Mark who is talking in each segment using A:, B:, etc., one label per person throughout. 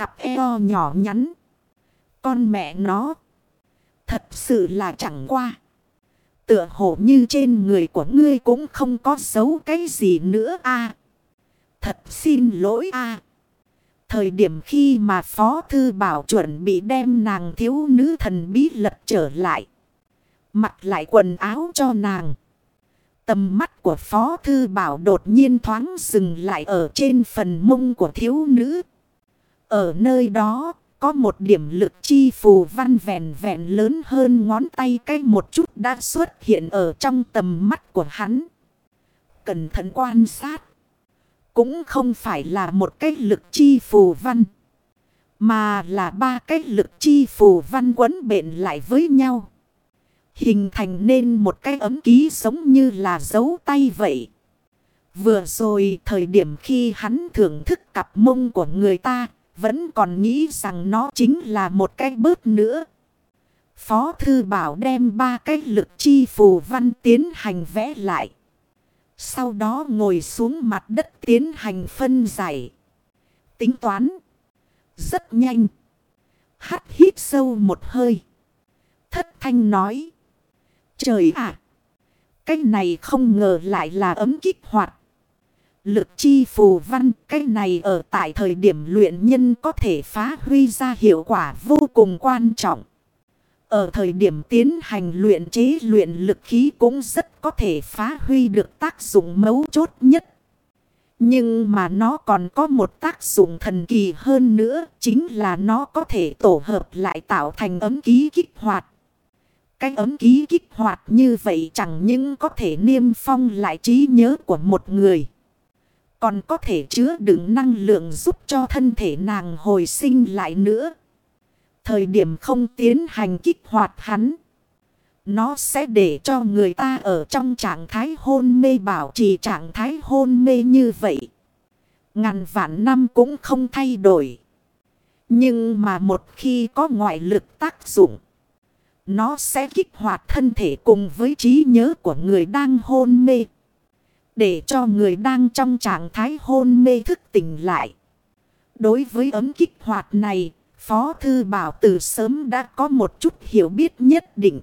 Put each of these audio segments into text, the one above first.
A: Cặp eo nhỏ nhắn. Con mẹ nó. Thật sự là chẳng qua. Tựa hồ như trên người của ngươi cũng không có xấu cái gì nữa a Thật xin lỗi a Thời điểm khi mà Phó Thư Bảo chuẩn bị đem nàng thiếu nữ thần bí lật trở lại. Mặc lại quần áo cho nàng. Tầm mắt của Phó Thư Bảo đột nhiên thoáng dừng lại ở trên phần mông của thiếu nữ. Ở nơi đó, có một điểm lực chi phù văn vẹn vẹn lớn hơn ngón tay cái một chút đã xuất hiện ở trong tầm mắt của hắn. Cẩn thận quan sát. Cũng không phải là một cái lực chi phù văn. Mà là ba cái lực chi phù văn quấn bện lại với nhau. Hình thành nên một cái ấm ký giống như là dấu tay vậy. Vừa rồi thời điểm khi hắn thưởng thức cặp mông của người ta vẫn còn nghĩ rằng nó chính là một cái bớt nữa. Phó Thư Bảo đem ba cái lực chi phù văn tiến hành vẽ lại. Sau đó ngồi xuống mặt đất tiến hành phân giải. Tính toán. Rất nhanh. Hắt hít sâu một hơi. Thất thanh nói. Trời ạ! cái này không ngờ lại là ấm kích hoạt. Lực chi phù văn cái này ở tại thời điểm luyện nhân có thể phá huy ra hiệu quả vô cùng quan trọng. Ở thời điểm tiến hành luyện chế luyện lực khí cũng rất có thể phá huy được tác dụng mấu chốt nhất. Nhưng mà nó còn có một tác dụng thần kỳ hơn nữa, chính là nó có thể tổ hợp lại tạo thành ấm ký kích hoạt. Cái ấm ký kích hoạt như vậy chẳng những có thể niêm phong lại trí nhớ của một người. Còn có thể chứa đựng năng lượng giúp cho thân thể nàng hồi sinh lại nữa. Thời điểm không tiến hành kích hoạt hắn. Nó sẽ để cho người ta ở trong trạng thái hôn mê bảo trì trạng thái hôn mê như vậy. Ngàn vạn năm cũng không thay đổi. Nhưng mà một khi có ngoại lực tác dụng. Nó sẽ kích hoạt thân thể cùng với trí nhớ của người đang hôn mê. Để cho người đang trong trạng thái hôn mê thức tỉnh lại. Đối với ấm kích hoạt này, Phó Thư Bảo từ sớm đã có một chút hiểu biết nhất định.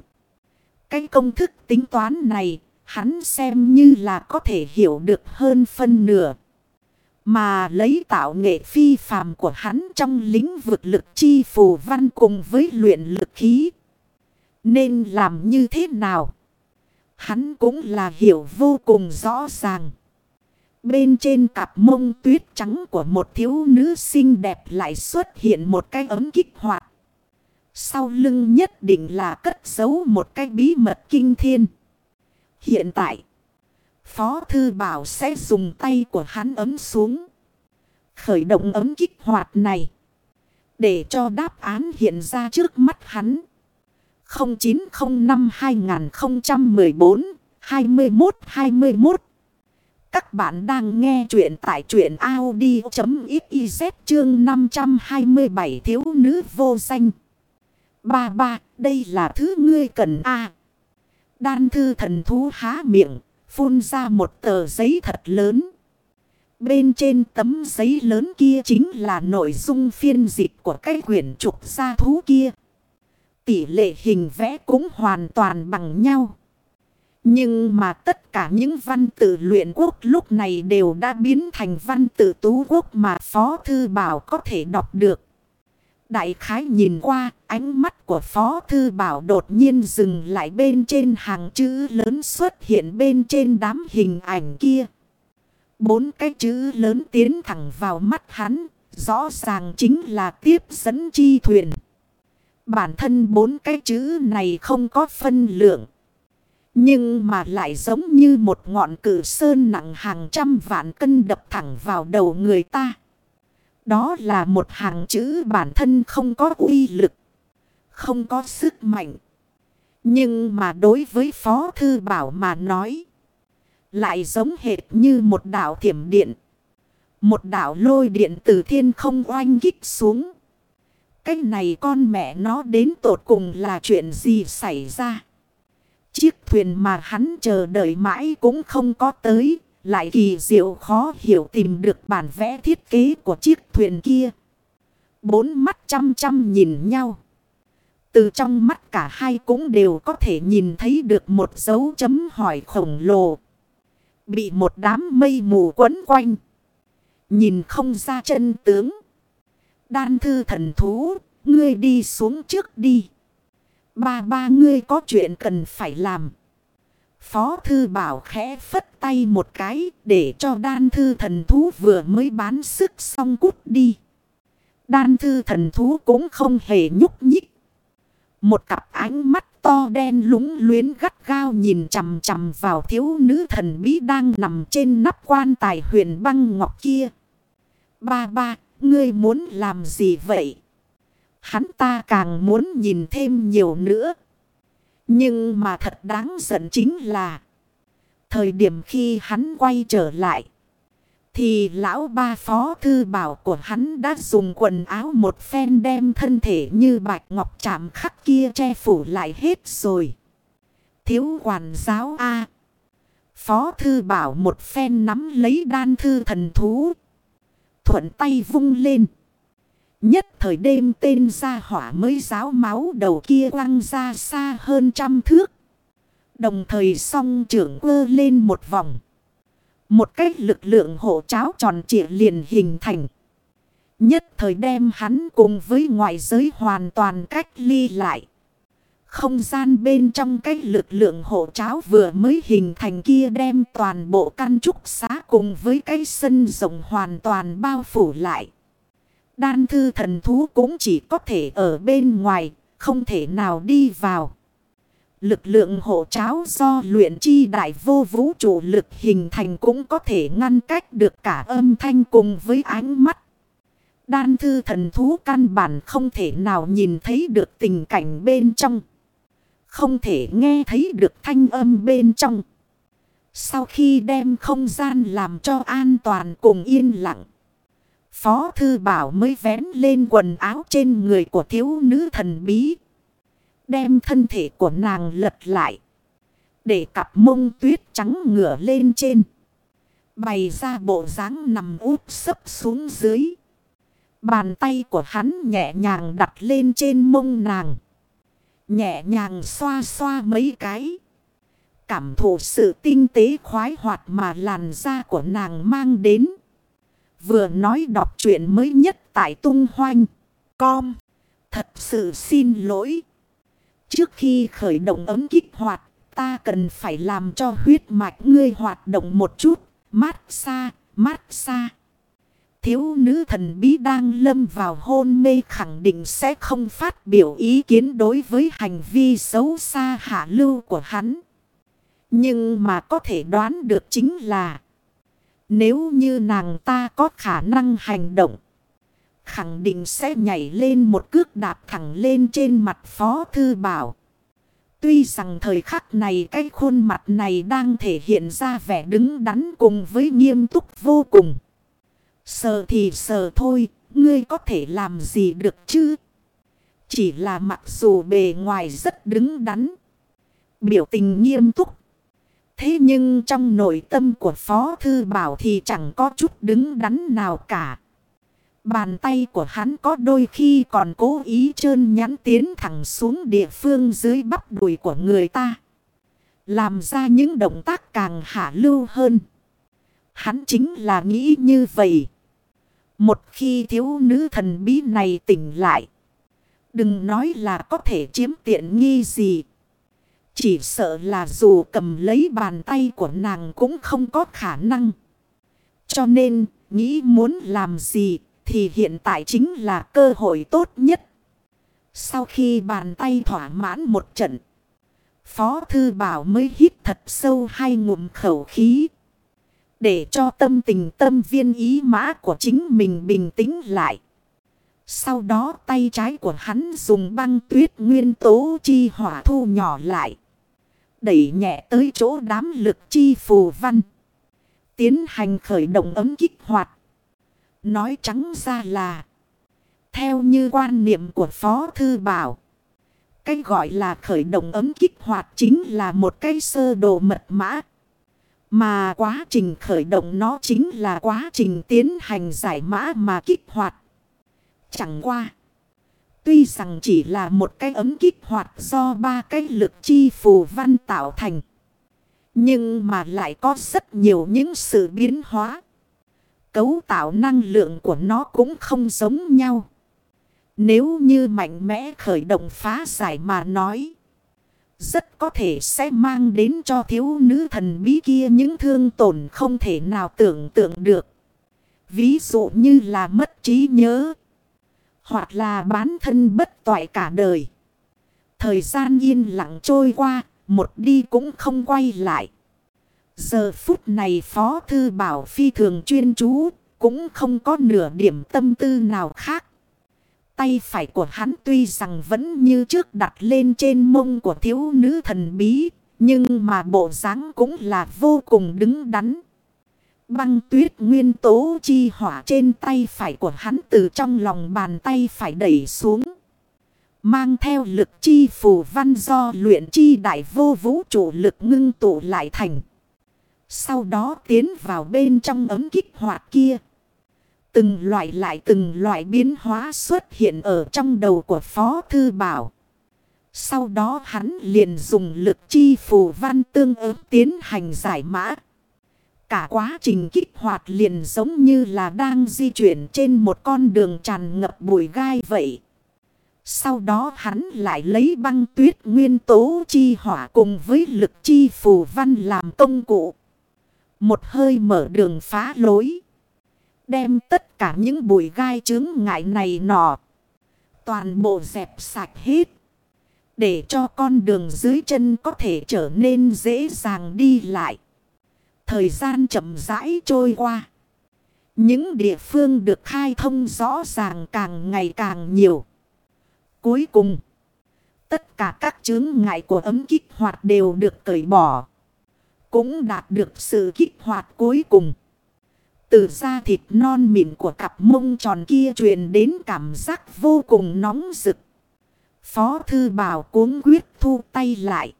A: Cái công thức tính toán này, hắn xem như là có thể hiểu được hơn phân nửa. Mà lấy tạo nghệ phi phàm của hắn trong lĩnh vực lực chi phù văn cùng với luyện lực khí. Nên làm như thế nào? Hắn cũng là hiểu vô cùng rõ ràng. Bên trên cặp mông tuyết trắng của một thiếu nữ xinh đẹp lại xuất hiện một cái ấm kích hoạt. Sau lưng nhất định là cất giấu một cái bí mật kinh thiên. Hiện tại, Phó Thư Bảo sẽ dùng tay của hắn ấm xuống. Khởi động ấm kích hoạt này. Để cho đáp án hiện ra trước mắt hắn. 0905-2014-21-21 Các bạn đang nghe chuyện tại chuyện Audi.xyz chương 527 thiếu nữ vô danh. Ba ba, đây là thứ ngươi cần a Đan thư thần thú há miệng, phun ra một tờ giấy thật lớn. Bên trên tấm giấy lớn kia chính là nội dung phiên dịch của cái quyển trục gia thú kia tỷ lệ hình vẽ cũng hoàn toàn bằng nhau. Nhưng mà tất cả những văn tự luyện quốc lúc này đều đã biến thành văn tự tú quốc mà Phó Thư Bảo có thể đọc được. Đại khái nhìn qua, ánh mắt của Phó Thư Bảo đột nhiên dừng lại bên trên hàng chữ lớn xuất hiện bên trên đám hình ảnh kia. Bốn cái chữ lớn tiến thẳng vào mắt hắn, rõ ràng chính là tiếp dẫn chi thuyền. Bản thân bốn cái chữ này không có phân lượng. Nhưng mà lại giống như một ngọn cử sơn nặng hàng trăm vạn cân đập thẳng vào đầu người ta. Đó là một hàng chữ bản thân không có uy lực. Không có sức mạnh. Nhưng mà đối với Phó Thư Bảo mà nói. Lại giống hệt như một đảo thiểm điện. Một đảo lôi điện từ thiên không oanh kích xuống. Cái này con mẹ nó đến tột cùng là chuyện gì xảy ra. Chiếc thuyền mà hắn chờ đợi mãi cũng không có tới. Lại kỳ diệu khó hiểu tìm được bản vẽ thiết kế của chiếc thuyền kia. bốn mắt chăm chăm nhìn nhau. Từ trong mắt cả hai cũng đều có thể nhìn thấy được một dấu chấm hỏi khổng lồ. Bị một đám mây mù quấn quanh. Nhìn không ra chân tướng. Đan thư thần thú, ngươi đi xuống trước đi. Ba ba ngươi có chuyện cần phải làm. Phó thư bảo khẽ phất tay một cái để cho đan thư thần thú vừa mới bán sức xong cút đi. Đan thư thần thú cũng không hề nhúc nhích. Một cặp ánh mắt to đen lúng luyến gắt gao nhìn chầm chầm vào thiếu nữ thần bí đang nằm trên nắp quan tài huyền băng ngọc kia. Ba ba, ngươi muốn làm gì vậy? Hắn ta càng muốn nhìn thêm nhiều nữa. Nhưng mà thật đáng giận chính là. Thời điểm khi hắn quay trở lại. Thì lão ba phó thư bảo của hắn đã dùng quần áo một phen đem thân thể như bạch ngọc chạm khắc kia che phủ lại hết rồi. Thiếu quản giáo A. Phó thư bảo một phen nắm lấy đan thư thần thú. Thuận tay vung lên. Nhất thời đêm tên ra hỏa mới giáo máu đầu kia quăng ra xa hơn trăm thước. Đồng thời song trưởng quơ lên một vòng. Một cách lực lượng hộ cháo tròn trịa liền hình thành. Nhất thời đem hắn cùng với ngoại giới hoàn toàn cách ly lại. Không gian bên trong cái lực lượng hộ cháo vừa mới hình thành kia đem toàn bộ căn trúc xá cùng với cái sân rộng hoàn toàn bao phủ lại. Đan thư thần thú cũng chỉ có thể ở bên ngoài, không thể nào đi vào. Lực lượng hộ cháo do luyện chi đại vô vũ trụ lực hình thành cũng có thể ngăn cách được cả âm thanh cùng với ánh mắt. Đan thư thần thú căn bản không thể nào nhìn thấy được tình cảnh bên trong. Không thể nghe thấy được thanh âm bên trong. Sau khi đem không gian làm cho an toàn cùng yên lặng. Phó thư bảo mới vén lên quần áo trên người của thiếu nữ thần bí. Đem thân thể của nàng lật lại. Để cặp mông tuyết trắng ngửa lên trên. Bày ra bộ dáng nằm úp sấp xuống dưới. Bàn tay của hắn nhẹ nhàng đặt lên trên mông nàng. Nhẹ nhàng xoa xoa mấy cái. Cảm thụ sự tinh tế khoái hoạt mà làn da của nàng mang đến. Vừa nói đọc chuyện mới nhất tại tung hoanh. Com. Thật sự xin lỗi. Trước khi khởi động ấm kích hoạt, ta cần phải làm cho huyết mạch ngươi hoạt động một chút. Mát xa, mát xa. Thiếu nữ thần bí đang lâm vào hôn mê khẳng định sẽ không phát biểu ý kiến đối với hành vi xấu xa hạ lưu của hắn. Nhưng mà có thể đoán được chính là, nếu như nàng ta có khả năng hành động. Khẳng định sẽ nhảy lên một cước đạp thẳng lên trên mặt Phó Thư Bảo. Tuy rằng thời khắc này cái khuôn mặt này đang thể hiện ra vẻ đứng đắn cùng với nghiêm túc vô cùng. Sợ thì sợ thôi, ngươi có thể làm gì được chứ? Chỉ là mặc dù bề ngoài rất đứng đắn. Biểu tình nghiêm túc. Thế nhưng trong nội tâm của Phó Thư Bảo thì chẳng có chút đứng đắn nào cả. Bàn tay của hắn có đôi khi còn cố ý trơn nhắn tiến thẳng xuống địa phương dưới bắp đùi của người ta. Làm ra những động tác càng hạ lưu hơn. Hắn chính là nghĩ như vậy. Một khi thiếu nữ thần bí này tỉnh lại. Đừng nói là có thể chiếm tiện nghi gì. Chỉ sợ là dù cầm lấy bàn tay của nàng cũng không có khả năng. Cho nên, nghĩ muốn làm gì thì hiện tại chính là cơ hội tốt nhất. Sau khi bàn tay thỏa mãn một trận, Phó Thư Bảo mới hít thật sâu hai ngụm khẩu khí. Để cho tâm tình tâm viên ý mã của chính mình bình tĩnh lại. Sau đó tay trái của hắn dùng băng tuyết nguyên tố chi hỏa thu nhỏ lại. Đẩy nhẹ tới chỗ đám lực chi phù văn. Tiến hành khởi động ấm kích hoạt. Nói trắng ra là. Theo như quan niệm của Phó Thư Bảo. Cái gọi là khởi động ấm kích hoạt chính là một cái sơ đồ mật mã. Mà quá trình khởi động nó chính là quá trình tiến hành giải mã mà kích hoạt. Chẳng qua. Tuy rằng chỉ là một cái ấm kích hoạt do ba cái lực chi phù văn tạo thành. Nhưng mà lại có rất nhiều những sự biến hóa. Cấu tạo năng lượng của nó cũng không giống nhau. Nếu như mạnh mẽ khởi động phá giải mà nói. Rất có thể sẽ mang đến cho thiếu nữ thần bí kia những thương tổn không thể nào tưởng tượng được. Ví dụ như là mất trí nhớ. Hoặc là bán thân bất toại cả đời. Thời gian yên lặng trôi qua, một đi cũng không quay lại. Giờ phút này Phó Thư Bảo phi thường chuyên chú, cũng không có nửa điểm tâm tư nào khác. Tay phải của hắn tuy rằng vẫn như trước đặt lên trên mông của thiếu nữ thần bí, nhưng mà bộ dáng cũng là vô cùng đứng đắn. Băng tuyết nguyên tố chi hỏa trên tay phải của hắn từ trong lòng bàn tay phải đẩy xuống. Mang theo lực chi phù văn do luyện chi đại vô vũ trụ lực ngưng tụ lại thành. Sau đó tiến vào bên trong ấm kích hoạt kia. Từng loại lại từng loại biến hóa xuất hiện ở trong đầu của Phó Thư Bảo. Sau đó hắn liền dùng lực chi phù văn tương ứng tiến hành giải mã. Cả quá trình kích hoạt liền giống như là đang di chuyển trên một con đường tràn ngập bụi gai vậy. Sau đó hắn lại lấy băng tuyết nguyên tố chi hỏa cùng với lực chi phù văn làm công cụ. Một hơi mở đường phá lối. Đem tất cả những bụi gai chứng ngại này nọ. Toàn bộ dẹp sạch hết. Để cho con đường dưới chân có thể trở nên dễ dàng đi lại. Thời gian chậm rãi trôi qua. Những địa phương được khai thông rõ ràng càng ngày càng nhiều. Cuối cùng, tất cả các chướng ngại của ấm kích hoạt đều được cởi bỏ. Cũng đạt được sự kích hoạt cuối cùng. Từ da thịt non mịn của cặp mông tròn kia truyền đến cảm giác vô cùng nóng rực. Phó thư bảo cuốn quyết thu tay lại.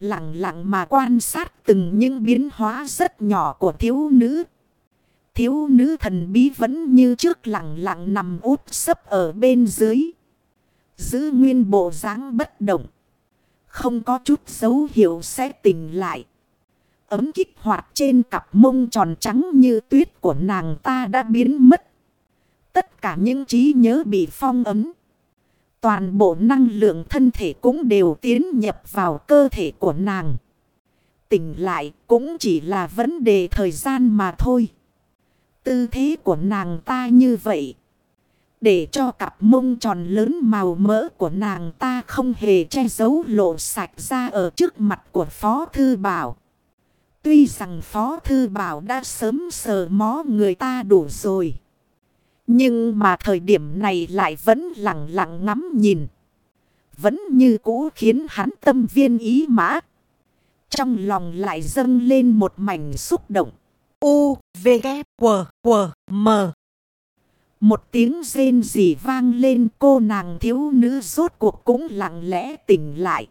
A: Lặng lặng mà quan sát từng những biến hóa rất nhỏ của thiếu nữ. Thiếu nữ thần bí vẫn như trước lặng lặng nằm út sấp ở bên dưới. Giữ nguyên bộ dáng bất động. Không có chút dấu hiệu sẽ tỉnh lại. Ấm kích hoạt trên cặp mông tròn trắng như tuyết của nàng ta đã biến mất. Tất cả những trí nhớ bị phong ấm. Toàn bộ năng lượng thân thể cũng đều tiến nhập vào cơ thể của nàng. Tỉnh lại cũng chỉ là vấn đề thời gian mà thôi. Tư thế của nàng ta như vậy. Để cho cặp mông tròn lớn màu mỡ của nàng ta không hề che giấu lộ sạch ra ở trước mặt của Phó Thư Bảo. Tuy rằng Phó Thư Bảo đã sớm sờ mó người ta đủ rồi. Nhưng mà thời điểm này lại vẫn lặng lặng ngắm nhìn. Vẫn như cũ khiến hắn tâm viên ý mã. Trong lòng lại dâng lên một mảnh xúc động. U, V, K, W, W, M. Một tiếng rên rỉ vang lên cô nàng thiếu nữ rốt cuộc cũng lặng lẽ tỉnh lại.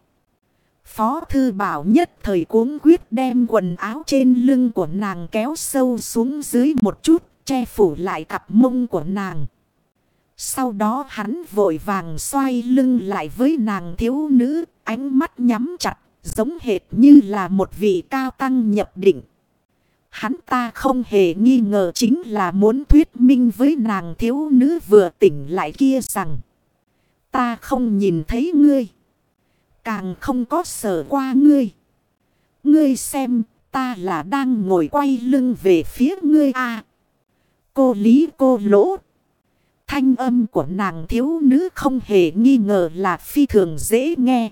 A: Phó thư bảo nhất thời cuống quyết đem quần áo trên lưng của nàng kéo sâu xuống dưới một chút che phủ lại cặp mông của nàng. Sau đó hắn vội vàng xoay lưng lại với nàng thiếu nữ, ánh mắt nhắm chặt, giống hệt như là một vị cao tăng nhập định. Hắn ta không hề nghi ngờ chính là muốn thuyết minh với nàng thiếu nữ vừa tỉnh lại kia rằng Ta không nhìn thấy ngươi. Càng không có sở qua ngươi. Ngươi xem ta là đang ngồi quay lưng về phía ngươi à cô lý cô lỗ. Thanh âm của nàng thiếu nữ không hề nghi ngờ là phi thường dễ nghe.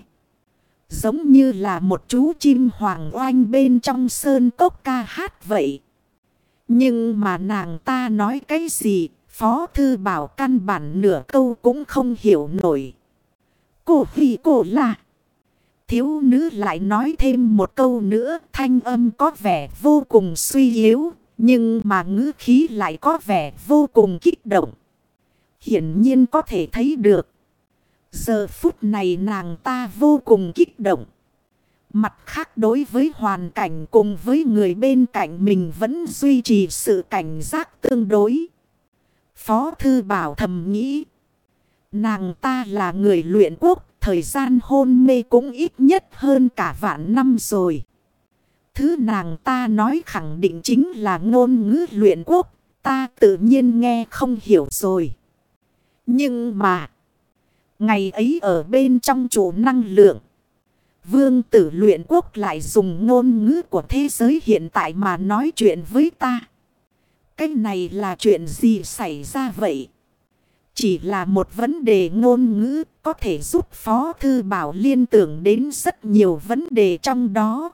A: Giống như là một chú chim hoàng oanh bên trong sơn cốc ca hát vậy. Nhưng mà nàng ta nói cái gì, Phó Thư Bảo căn bản nửa câu cũng không hiểu nổi. Cô hì cô là... Thiếu nữ lại nói thêm một câu nữa, thanh âm có vẻ vô cùng suy yếu, nhưng mà ngữ khí lại có vẻ vô cùng kích động. Hiển nhiên có thể thấy được. Giờ phút này nàng ta vô cùng kích động. Mặt khác đối với hoàn cảnh cùng với người bên cạnh mình vẫn duy trì sự cảnh giác tương đối. Phó Thư Bảo thầm nghĩ. Nàng ta là người luyện quốc. Thời gian hôn mê cũng ít nhất hơn cả vạn năm rồi. Thứ nàng ta nói khẳng định chính là ngôn ngữ luyện quốc. Ta tự nhiên nghe không hiểu rồi. Nhưng mà. Ngày ấy ở bên trong chủ năng lượng. Vương tử luyện quốc lại dùng ngôn ngữ của thế giới hiện tại mà nói chuyện với ta. Cái này là chuyện gì xảy ra vậy? Chỉ là một vấn đề ngôn ngữ có thể giúp Phó Thư Bảo liên tưởng đến rất nhiều vấn đề trong đó.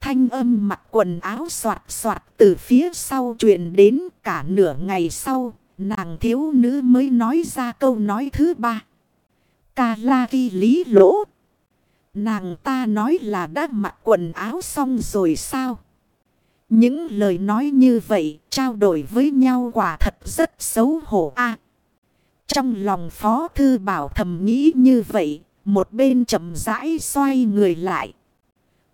A: Thanh âm mặc quần áo soạt soạt từ phía sau chuyện đến cả nửa ngày sau, nàng thiếu nữ mới nói ra câu nói thứ ba. Cà la ghi lý lỗ. Nàng ta nói là đã mặc quần áo xong rồi sao? Những lời nói như vậy trao đổi với nhau quả thật rất xấu hổ a trong lòng Phó Thư Bảo thầm nghĩ như vậy, một bên chậm rãi xoay người lại.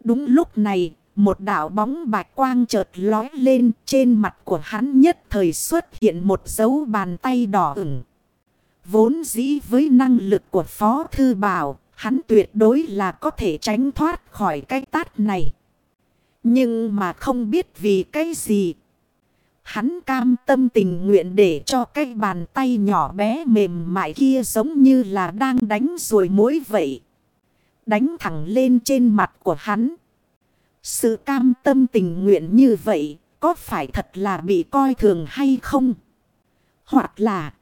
A: Đúng lúc này, một đảo bóng bạch quang chợt lói lên trên mặt của hắn nhất thời xuất hiện một dấu bàn tay đỏ ửng. Vốn dĩ với năng lực của Phó Thư Bảo, hắn tuyệt đối là có thể tránh thoát khỏi cái tát này. Nhưng mà không biết vì cái gì. Hắn cam tâm tình nguyện để cho cái bàn tay nhỏ bé mềm mại kia giống như là đang đánh rồi mối vậy. Đánh thẳng lên trên mặt của hắn. Sự cam tâm tình nguyện như vậy, có phải thật là bị coi thường hay không? Hoặc là,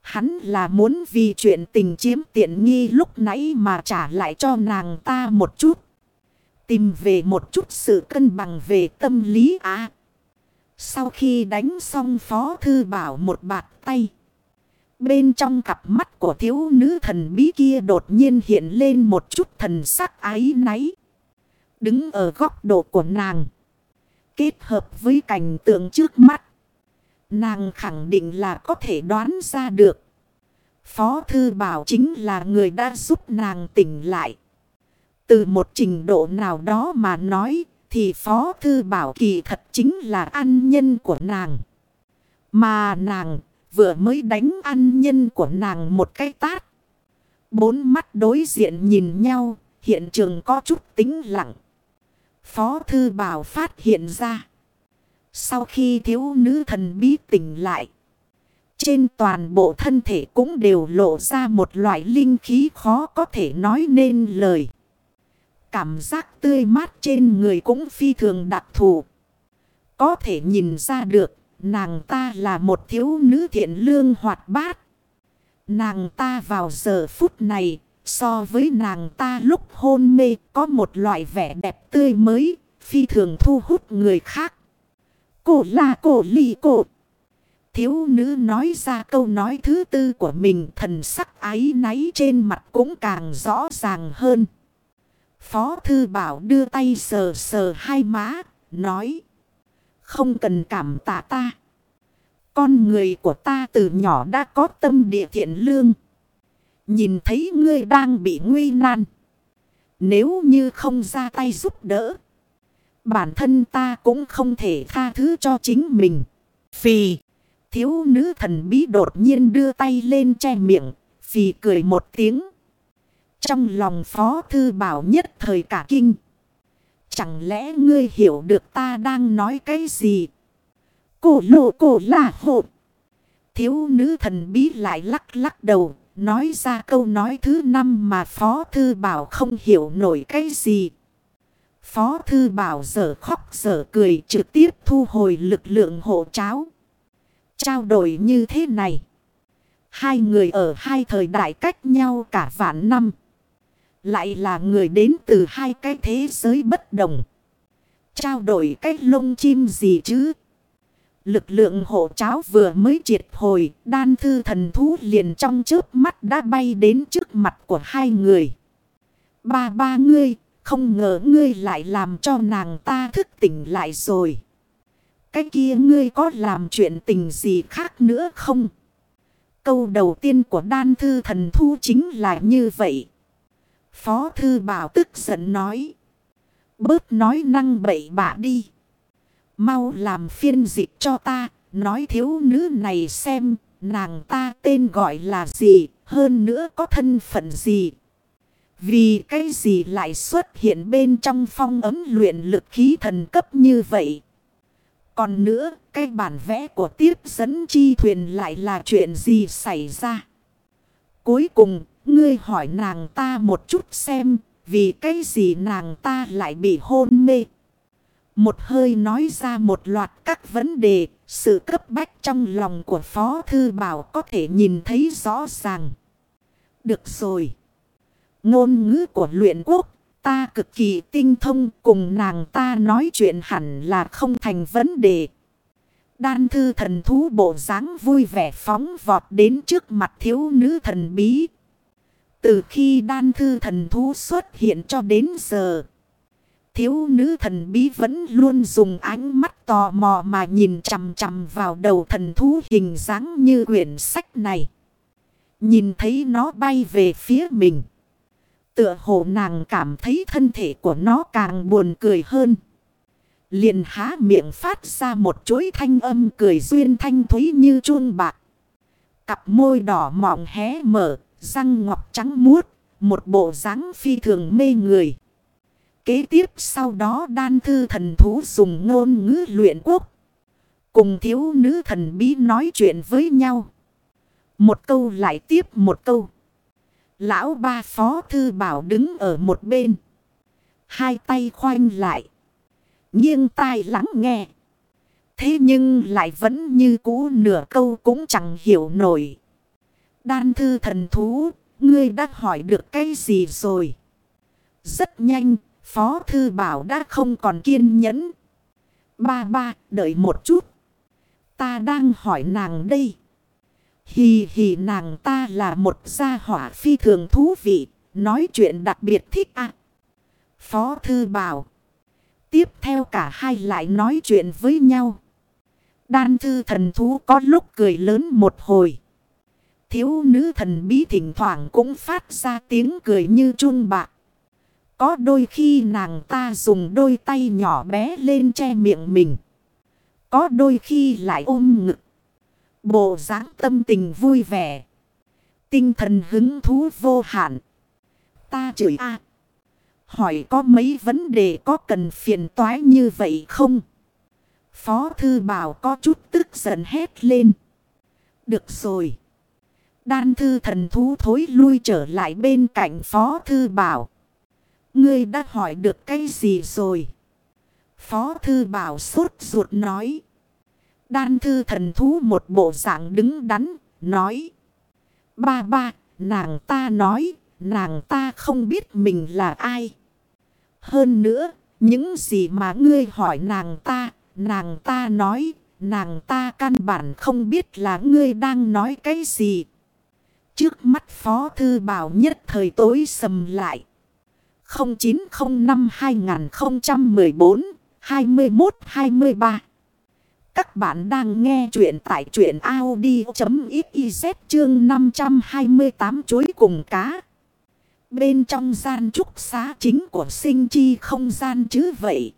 A: hắn là muốn vì chuyện tình chiếm tiện nghi lúc nãy mà trả lại cho nàng ta một chút. Tìm về một chút sự cân bằng về tâm lý á sau khi đánh xong Phó Thư Bảo một bạt tay. Bên trong cặp mắt của thiếu nữ thần bí kia đột nhiên hiện lên một chút thần sắc ái náy. Đứng ở góc độ của nàng. Kết hợp với cảnh tượng trước mắt. Nàng khẳng định là có thể đoán ra được. Phó Thư Bảo chính là người đã giúp nàng tỉnh lại. Từ một trình độ nào đó mà nói thì Phó Thư Bảo kỳ thật chính là ăn nhân của nàng. Mà nàng vừa mới đánh ăn nhân của nàng một cái tát. Bốn mắt đối diện nhìn nhau, hiện trường có chút tính lặng. Phó Thư Bảo phát hiện ra. Sau khi thiếu nữ thần bí tỉnh lại. Trên toàn bộ thân thể cũng đều lộ ra một loại linh khí khó có thể nói nên lời. Cảm giác tươi mát trên người cũng phi thường đặc thù. Có thể nhìn ra được, nàng ta là một thiếu nữ thiện lương hoạt bát. Nàng ta vào giờ phút này, so với nàng ta lúc hôn mê có một loại vẻ đẹp tươi mới, phi thường thu hút người khác. Cổ là cổ ly cổ. Thiếu nữ nói ra câu nói thứ tư của mình thần sắc ái náy trên mặt cũng càng rõ ràng hơn. Phó Thư Bảo đưa tay sờ sờ hai má, nói. Không cần cảm tạ ta. Con người của ta từ nhỏ đã có tâm địa thiện lương. Nhìn thấy ngươi đang bị nguy nan. Nếu như không ra tay giúp đỡ. Bản thân ta cũng không thể tha thứ cho chính mình. Phì. Thiếu nữ thần bí đột nhiên đưa tay lên che miệng. Phì cười một tiếng. Trong lòng phó thư bảo nhất thời cả kinh. Chẳng lẽ ngươi hiểu được ta đang nói cái gì? Cổ lộ cổ là hộp. Thiếu nữ thần bí lại lắc lắc đầu. Nói ra câu nói thứ năm mà Phó Thư Bảo không hiểu nổi cái gì. Phó Thư Bảo giờ khóc giờ cười trực tiếp thu hồi lực lượng hộ cháo. Trao đổi như thế này. Hai người ở hai thời đại cách nhau cả vạn năm. Lại là người đến từ hai cái thế giới bất đồng. Trao đổi cách lông chim gì chứ? Lực lượng hộ cháo vừa mới triệt hồi, đan thư thần thú liền trong chớp mắt đã bay đến trước mặt của hai người. Ba ba ngươi, không ngờ ngươi lại làm cho nàng ta thức tỉnh lại rồi. Cái kia ngươi có làm chuyện tình gì khác nữa không? Câu đầu tiên của đan thư thần thu chính là như vậy. Phó thư bảo tức giận nói. Bớt nói năng bậy bạ đi. Mau làm phiên dịch cho ta. nói thiếu nữ này xem nàng ta tên gọi là gì, hơn nữa có thân phận gì. Vì cái gì lại xuất hiện bên trong phong ấm luyện lực khí thần cấp như vậy. Còn nữa, cái bản vẽ của tiếp dẫn chi thuyền lại là chuyện gì xảy ra. Cuối cùng, ngươi hỏi nàng ta một chút xem, vì cái gì nàng ta lại bị hôn mê. Một hơi nói ra một loạt các vấn đề, sự cấp bách trong lòng của Phó Thư Bảo có thể nhìn thấy rõ ràng. Được rồi. Ngôn ngữ của luyện quốc, ta cực kỳ tinh thông cùng nàng ta nói chuyện hẳn là không thành vấn đề. Đan thư thần thú bộ dáng vui vẻ phóng vọt đến trước mặt thiếu nữ thần bí. Từ khi đan thư thần thú xuất hiện cho đến giờ. Thiếu nữ thần bí vẫn luôn dùng ánh mắt tò mò mà nhìn chằm chằm vào đầu thần thú hình dáng như quyển sách này. Nhìn thấy nó bay về phía mình. Tựa hồ nàng cảm thấy thân thể của nó càng buồn cười hơn. Liền há miệng phát ra một chuỗi thanh âm cười duyên thanh thúy như chuông bạc. Cặp môi đỏ mọng hé mở, răng ngọc trắng muốt, một bộ dáng phi thường mê người. Kế tiếp sau đó đan thư thần thú dùng ngôn ngữ luyện quốc. Cùng thiếu nữ thần bí nói chuyện với nhau. Một câu lại tiếp một câu. Lão ba phó thư bảo đứng ở một bên. Hai tay khoanh lại. Nghiêng tai lắng nghe. Thế nhưng lại vẫn như cũ nửa câu cũng chẳng hiểu nổi. Đan thư thần thú, ngươi đã hỏi được cái gì rồi? Rất nhanh, Phó Thư Bảo đã không còn kiên nhẫn. Ba ba, đợi một chút. Ta đang hỏi nàng đây. Hì hì nàng ta là một gia hỏa phi thường thú vị. Nói chuyện đặc biệt thích à. Phó Thư Bảo. Tiếp theo cả hai lại nói chuyện với nhau. Đan thư thần thú có lúc cười lớn một hồi. Thiếu nữ thần bí thỉnh thoảng cũng phát ra tiếng cười như chun bạc. Có đôi khi nàng ta dùng đôi tay nhỏ bé lên che miệng mình. Có đôi khi lại ôm ngực. Bộ dáng tâm tình vui vẻ. Tinh thần hứng thú vô hạn. Ta chửi a Hỏi có mấy vấn đề có cần phiền toái như vậy không? Phó thư bảo có chút tức giận hét lên. Được rồi. Đan thư thần thú thối lui trở lại bên cạnh phó thư bảo. Ngươi đã hỏi được cái gì rồi? Phó thư bảo sốt ruột nói. Đan thư thần thú một bộ dạng đứng đắn, nói. Ba ba, nàng ta nói, nàng ta không biết mình là ai. Hơn nữa, những gì mà ngươi hỏi nàng ta, nàng ta nói, nàng ta căn bản không biết là ngươi đang nói cái gì. Trước mắt Phó Thư Bảo nhất thời tối sầm lại. 0905-2014-21-23 Các bạn đang nghe chuyện tại chuyện Audi.xyz chương 528 chuối cùng cá. Bên trong gian trúc xá chính của sinh chi không gian chứ vậy.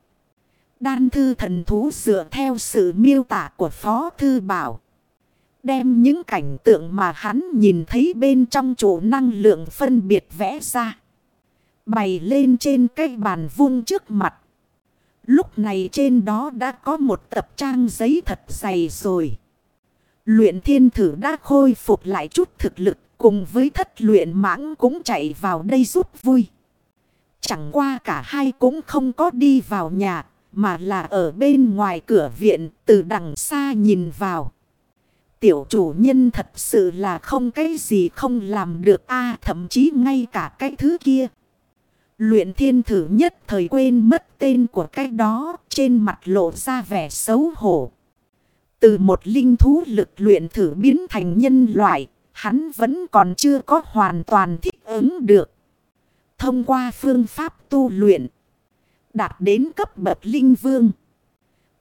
A: Đan thư thần thú dựa theo sự miêu tả của Phó Thư Bảo. Đem những cảnh tượng mà hắn nhìn thấy bên trong chỗ năng lượng phân biệt vẽ ra. Bày lên trên cây bàn vuông trước mặt. Lúc này trên đó đã có một tập trang giấy thật dày rồi. Luyện thiên thử đã khôi phục lại chút thực lực cùng với thất luyện mãng cũng chạy vào đây giúp vui. Chẳng qua cả hai cũng không có đi vào nhà, mà là ở bên ngoài cửa viện từ đằng xa nhìn vào. Tiểu chủ nhân thật sự là không cái gì không làm được a thậm chí ngay cả cái thứ kia. Luyện thiên thử nhất thời quên mất tên của cái đó trên mặt lộ ra vẻ xấu hổ. Từ một linh thú lực luyện thử biến thành nhân loại, hắn vẫn còn chưa có hoàn toàn thích ứng được. Thông qua phương pháp tu luyện, đạt đến cấp bậc linh vương,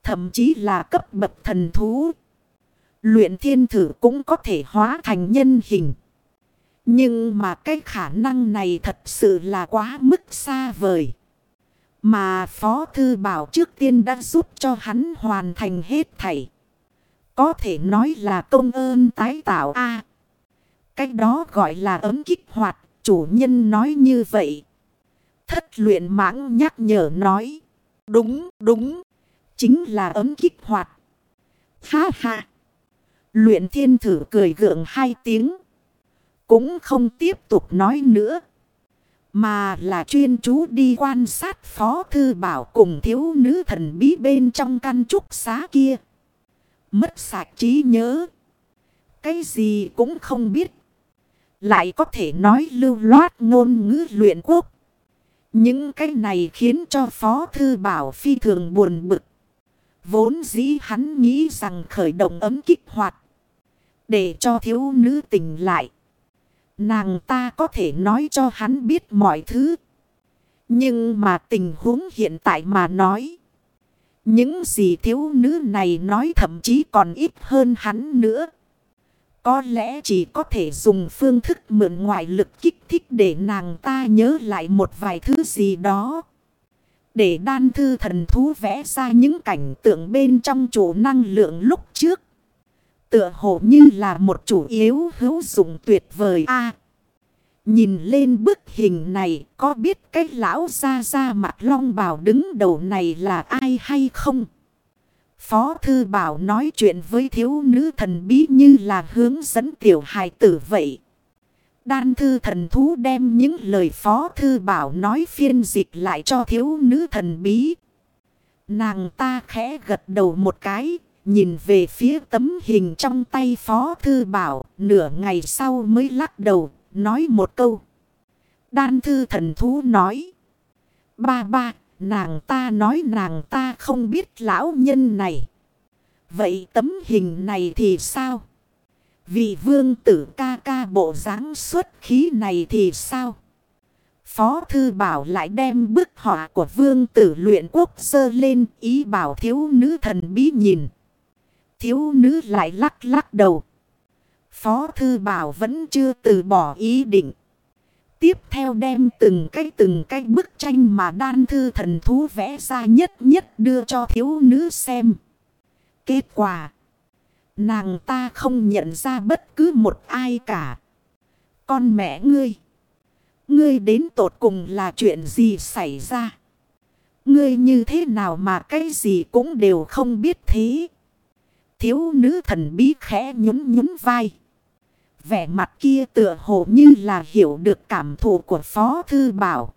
A: thậm chí là cấp bậc thần thú. Luyện thiên thử cũng có thể hóa thành nhân hình. Nhưng mà cái khả năng này thật sự là quá mức xa vời. Mà Phó Thư Bảo trước tiên đã giúp cho hắn hoàn thành hết thảy. Có thể nói là công ơn tái tạo a à, Cách đó gọi là ấm kích hoạt. Chủ nhân nói như vậy. Thất luyện mãng nhắc nhở nói. Đúng, đúng. Chính là ấm kích hoạt. Ha ha. Luyện thiên thử cười gượng hai tiếng. Cũng không tiếp tục nói nữa. Mà là chuyên chú đi quan sát phó thư bảo cùng thiếu nữ thần bí bên trong căn trúc xá kia. Mất sạch trí nhớ. Cái gì cũng không biết. Lại có thể nói lưu loát ngôn ngữ luyện quốc. Những cái này khiến cho Phó Thư Bảo phi thường buồn bực. Vốn dĩ hắn nghĩ rằng khởi động ấm kích hoạt. Để cho thiếu nữ tỉnh lại. Nàng ta có thể nói cho hắn biết mọi thứ. Nhưng mà tình huống hiện tại mà nói. Những gì thiếu nữ này nói thậm chí còn ít hơn hắn nữa. Có lẽ chỉ có thể dùng phương thức mượn ngoại lực kích thích để nàng ta nhớ lại một vài thứ gì đó. Để đan thư thần thú vẽ ra những cảnh tượng bên trong chỗ năng lượng lúc trước. Tựa hồ như là một chủ yếu hữu dụng tuyệt vời a Nhìn lên bức hình này có biết cái lão ra ra mặt long bào đứng đầu này là ai hay không? Phó Thư Bảo nói chuyện với thiếu nữ thần bí như là hướng dẫn tiểu hài tử vậy. Đan thư thần thú đem những lời Phó Thư Bảo nói phiên dịch lại cho thiếu nữ thần bí. Nàng ta khẽ gật đầu một cái, nhìn về phía tấm hình trong tay Phó Thư Bảo, nửa ngày sau mới lắc đầu, nói một câu. Đan thư thần thú nói. Ba ba, Nàng ta nói nàng ta không biết lão nhân này. Vậy tấm hình này thì sao? Vị vương tử ca ca bộ dáng xuất khí này thì sao? Phó thư bảo lại đem bức họa của vương tử luyện quốc sơ lên ý bảo thiếu nữ thần bí nhìn. Thiếu nữ lại lắc lắc đầu. Phó thư bảo vẫn chưa từ bỏ ý định tiếp theo đem từng cái từng cái bức tranh mà đan thư thần thú vẽ ra nhất nhất đưa cho thiếu nữ xem. Kết quả. Nàng ta không nhận ra bất cứ một ai cả. Con mẹ ngươi. Ngươi đến tột cùng là chuyện gì xảy ra. Ngươi như thế nào mà cái gì cũng đều không biết thế. Thiếu nữ thần bí khẽ nhún nhún vai. Vẻ mặt kia tựa hồ như là hiểu được cảm thụ của Phó Thư Bảo.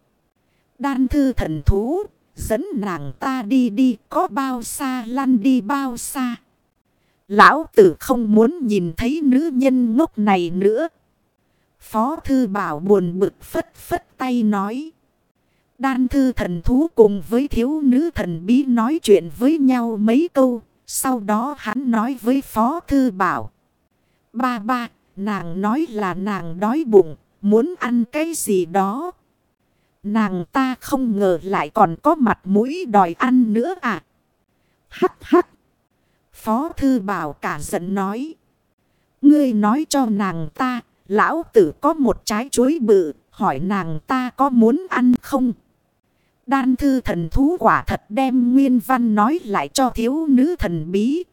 A: Đan thư thần thú, dẫn nàng ta đi đi có bao xa lăn đi bao xa. Lão tử không muốn nhìn thấy nữ nhân ngốc này nữa. Phó Thư Bảo buồn bực phất phất tay nói. Đan thư thần thú cùng với thiếu nữ thần bí nói chuyện với nhau mấy câu. Sau đó hắn nói với Phó Thư Bảo. Ba ba, Nàng nói là nàng đói bụng, muốn ăn cái gì đó. Nàng ta không ngờ lại còn có mặt mũi đòi ăn nữa à. Hắc hắc. Phó thư bảo cả giận nói. Ngươi nói cho nàng ta, lão tử có một trái chuối bự, hỏi nàng ta có muốn ăn không? Đan thư thần thú quả thật đem nguyên văn nói lại cho thiếu nữ thần bí.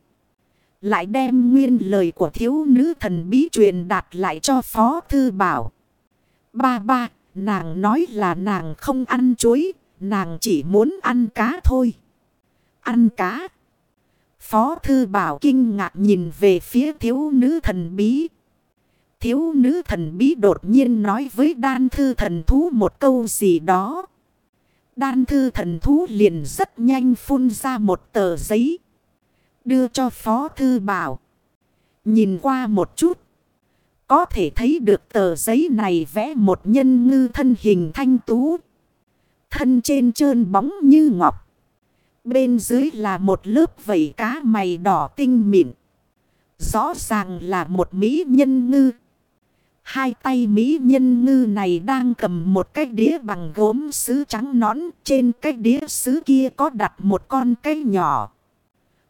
A: Lại đem nguyên lời của thiếu nữ thần bí truyền đạt lại cho Phó Thư Bảo. Ba ba, nàng nói là nàng không ăn chuối, nàng chỉ muốn ăn cá thôi. Ăn cá. Phó Thư Bảo kinh ngạc nhìn về phía thiếu nữ thần bí. Thiếu nữ thần bí đột nhiên nói với đan thư thần thú một câu gì đó. Đan thư thần thú liền rất nhanh phun ra một tờ giấy. Đưa cho Phó Thư Bảo. Nhìn qua một chút. Có thể thấy được tờ giấy này vẽ một nhân ngư thân hình thanh tú. Thân trên trơn bóng như ngọc. Bên dưới là một lớp vẩy cá mày đỏ tinh mịn. Rõ ràng là một mỹ nhân ngư. Hai tay mỹ nhân ngư này đang cầm một cái đĩa bằng gốm sứ trắng nõn. Trên cái đĩa sứ kia có đặt một con cây nhỏ.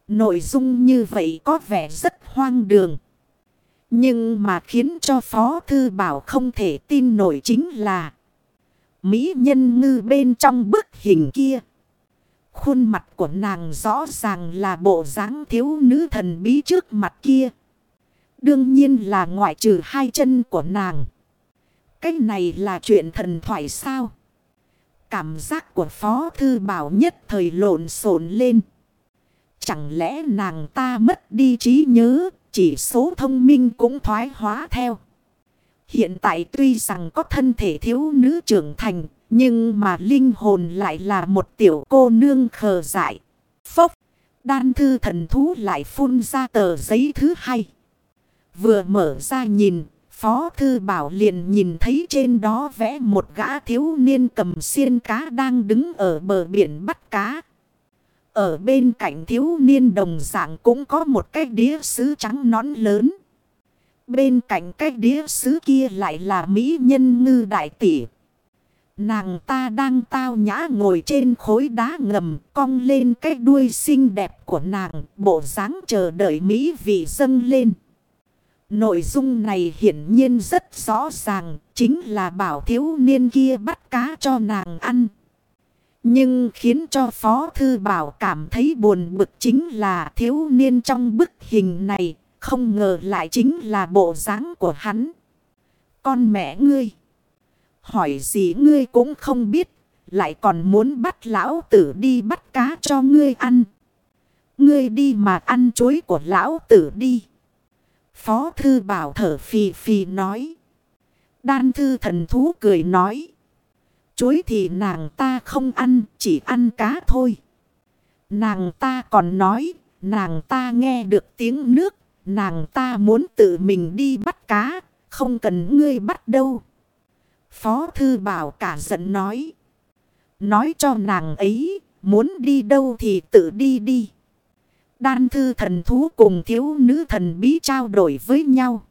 A: Nội dung như vậy có vẻ rất hoang đường. Nhưng mà khiến cho Phó Thư Bảo không thể tin nổi chính là Mỹ nhân ngư bên trong bức hình kia. Khuôn mặt của nàng rõ ràng là bộ dáng thiếu nữ thần bí trước mặt kia. Đương nhiên là ngoại trừ hai chân của nàng. Cái này là chuyện thần thoại sao? Cảm giác của Phó Thư Bảo nhất thời lộn xộn lên. Chẳng lẽ nàng ta mất đi trí nhớ, chỉ số thông minh cũng thoái hóa theo. Hiện tại tuy rằng có thân thể thiếu nữ trưởng thành, nhưng mà linh hồn lại là một tiểu cô nương khờ dại. Phốc, đan thư thần thú lại phun ra tờ giấy thứ hai. Vừa mở ra nhìn, Phó Thư Bảo liền nhìn thấy trên đó vẽ một gã thiếu niên cầm xiên cá đang đứng ở bờ biển bắt cá. Ở bên cạnh thiếu niên đồng dạng cũng có một cái đĩa sứ trắng nón lớn. Bên cạnh cái đĩa sứ kia lại là mỹ nhân ngư đại tỷ. Nàng ta đang tao nhã ngồi trên khối đá ngầm cong lên cái đuôi xinh đẹp của nàng bộ dáng chờ đợi mỹ vị dâng lên. Nội dung này hiển nhiên rất rõ ràng, chính là bảo thiếu niên kia bắt cá cho nàng ăn. Nhưng khiến cho Phó Thư Bảo cảm thấy buồn bực chính là thiếu niên trong bức hình này, không ngờ lại chính là bộ dáng của hắn. Con mẹ ngươi, hỏi gì ngươi cũng không biết, lại còn muốn bắt lão tử đi bắt cá cho ngươi ăn. Ngươi đi mà ăn chuối của lão tử đi. Phó thư bảo thở phì phì nói. Đan thư thần thú cười nói. Chuối thì nàng ta không ăn, chỉ ăn cá thôi. Nàng ta còn nói, nàng ta nghe được tiếng nước, nàng ta muốn tự mình đi bắt cá, không cần ngươi bắt đâu. Phó thư bảo cả giận nói. Nói cho nàng ấy, muốn đi đâu thì tự đi đi. Đan thư thần thú cùng thiếu nữ thần bí trao đổi với nhau.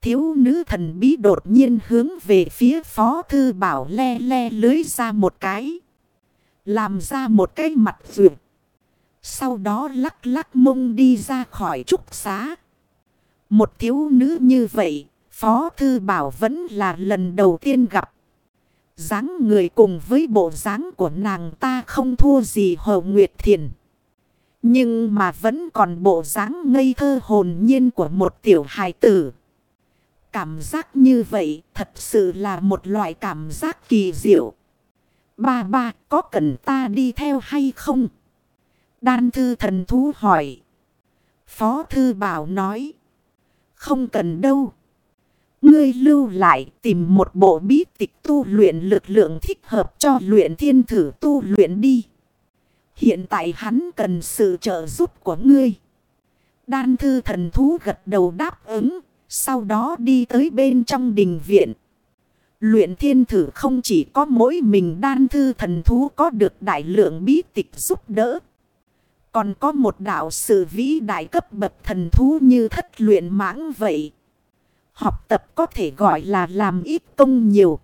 A: Thiếu nữ thần bí đột nhiên hướng về phía phó thư bảo le le lưới ra một cái. Làm ra một cái mặt vượt. Sau đó lắc lắc mông đi ra khỏi trúc xá. Một thiếu nữ như vậy, phó thư bảo vẫn là lần đầu tiên gặp. dáng người cùng với bộ dáng của nàng ta không thua gì Hồ Nguyệt Thiền. Nhưng mà vẫn còn bộ dáng ngây thơ hồn nhiên của một tiểu hài tử. Cảm giác như vậy thật sự là một loại cảm giác kỳ diệu. Ba ba, có cần ta đi theo hay không? Đan thư thần thú hỏi. Phó thư bảo nói. Không cần đâu. Ngươi lưu lại tìm một bộ bí tịch tu luyện lực lượng thích hợp cho luyện thiên thử tu luyện đi. Hiện tại hắn cần sự trợ giúp của ngươi. Đan thư thần thú gật đầu đáp ứng. Sau đó đi tới bên trong đình viện. Luyện thiên thử không chỉ có mỗi mình đan thư thần thú có được đại lượng bí tịch giúp đỡ. Còn có một đạo sự vĩ đại cấp bậc thần thú như thất luyện mãng vậy. Học tập có thể gọi là làm ít công nhiều.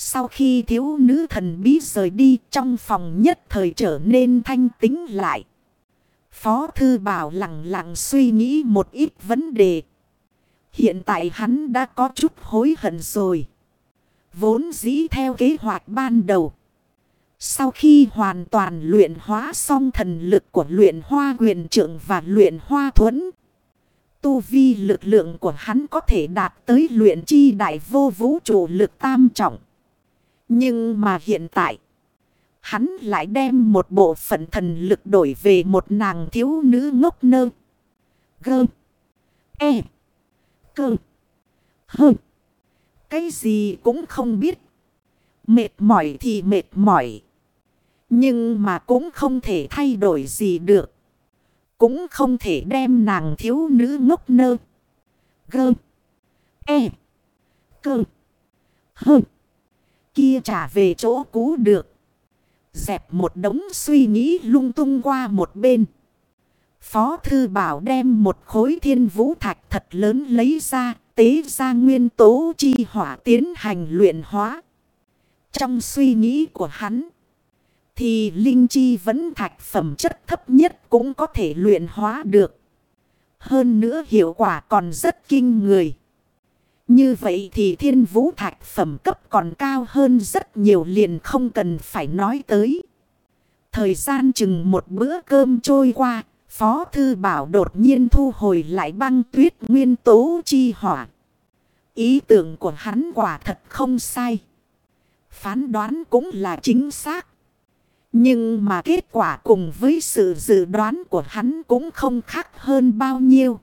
A: Sau khi thiếu nữ thần bí rời đi, trong phòng nhất thời trở nên thanh tính lại. Phó thư bảo lặng lặng suy nghĩ một ít vấn đề. Hiện tại hắn đã có chút hối hận rồi. Vốn dĩ theo kế hoạch ban đầu. Sau khi hoàn toàn luyện hóa xong thần lực của luyện hoa huyền trưởng và luyện hoa thuẫn. Tu vi lực lượng của hắn có thể đạt tới luyện chi đại vô vũ trụ lực tam trọng. Nhưng mà hiện tại, hắn lại đem một bộ phận thần lực đổi về một nàng thiếu nữ ngốc nơ. Gơ. E. Cơ. Hơ. Cái gì cũng không biết. Mệt mỏi thì mệt mỏi. Nhưng mà cũng không thể thay đổi gì được. Cũng không thể đem nàng thiếu nữ ngốc nơ. Gơ. E. Cơ. Hơ kia trả về chỗ cũ được. Dẹp một đống suy nghĩ lung tung qua một bên. Phó thư bảo đem một khối thiên vũ thạch thật lớn lấy ra, tế ra nguyên tố chi hỏa tiến hành luyện hóa. Trong suy nghĩ của hắn, thì linh chi vẫn thạch phẩm chất thấp nhất cũng có thể luyện hóa được. Hơn nữa hiệu quả còn rất kinh người. Như vậy thì thiên vũ thạch phẩm cấp còn cao hơn rất nhiều liền không cần phải nói tới. Thời gian chừng một bữa cơm trôi qua, Phó Thư Bảo đột nhiên thu hồi lại băng tuyết nguyên tố chi hỏa. Ý tưởng của hắn quả thật không sai. Phán đoán cũng là chính xác. Nhưng mà kết quả cùng với sự dự đoán của hắn cũng không khác hơn bao nhiêu.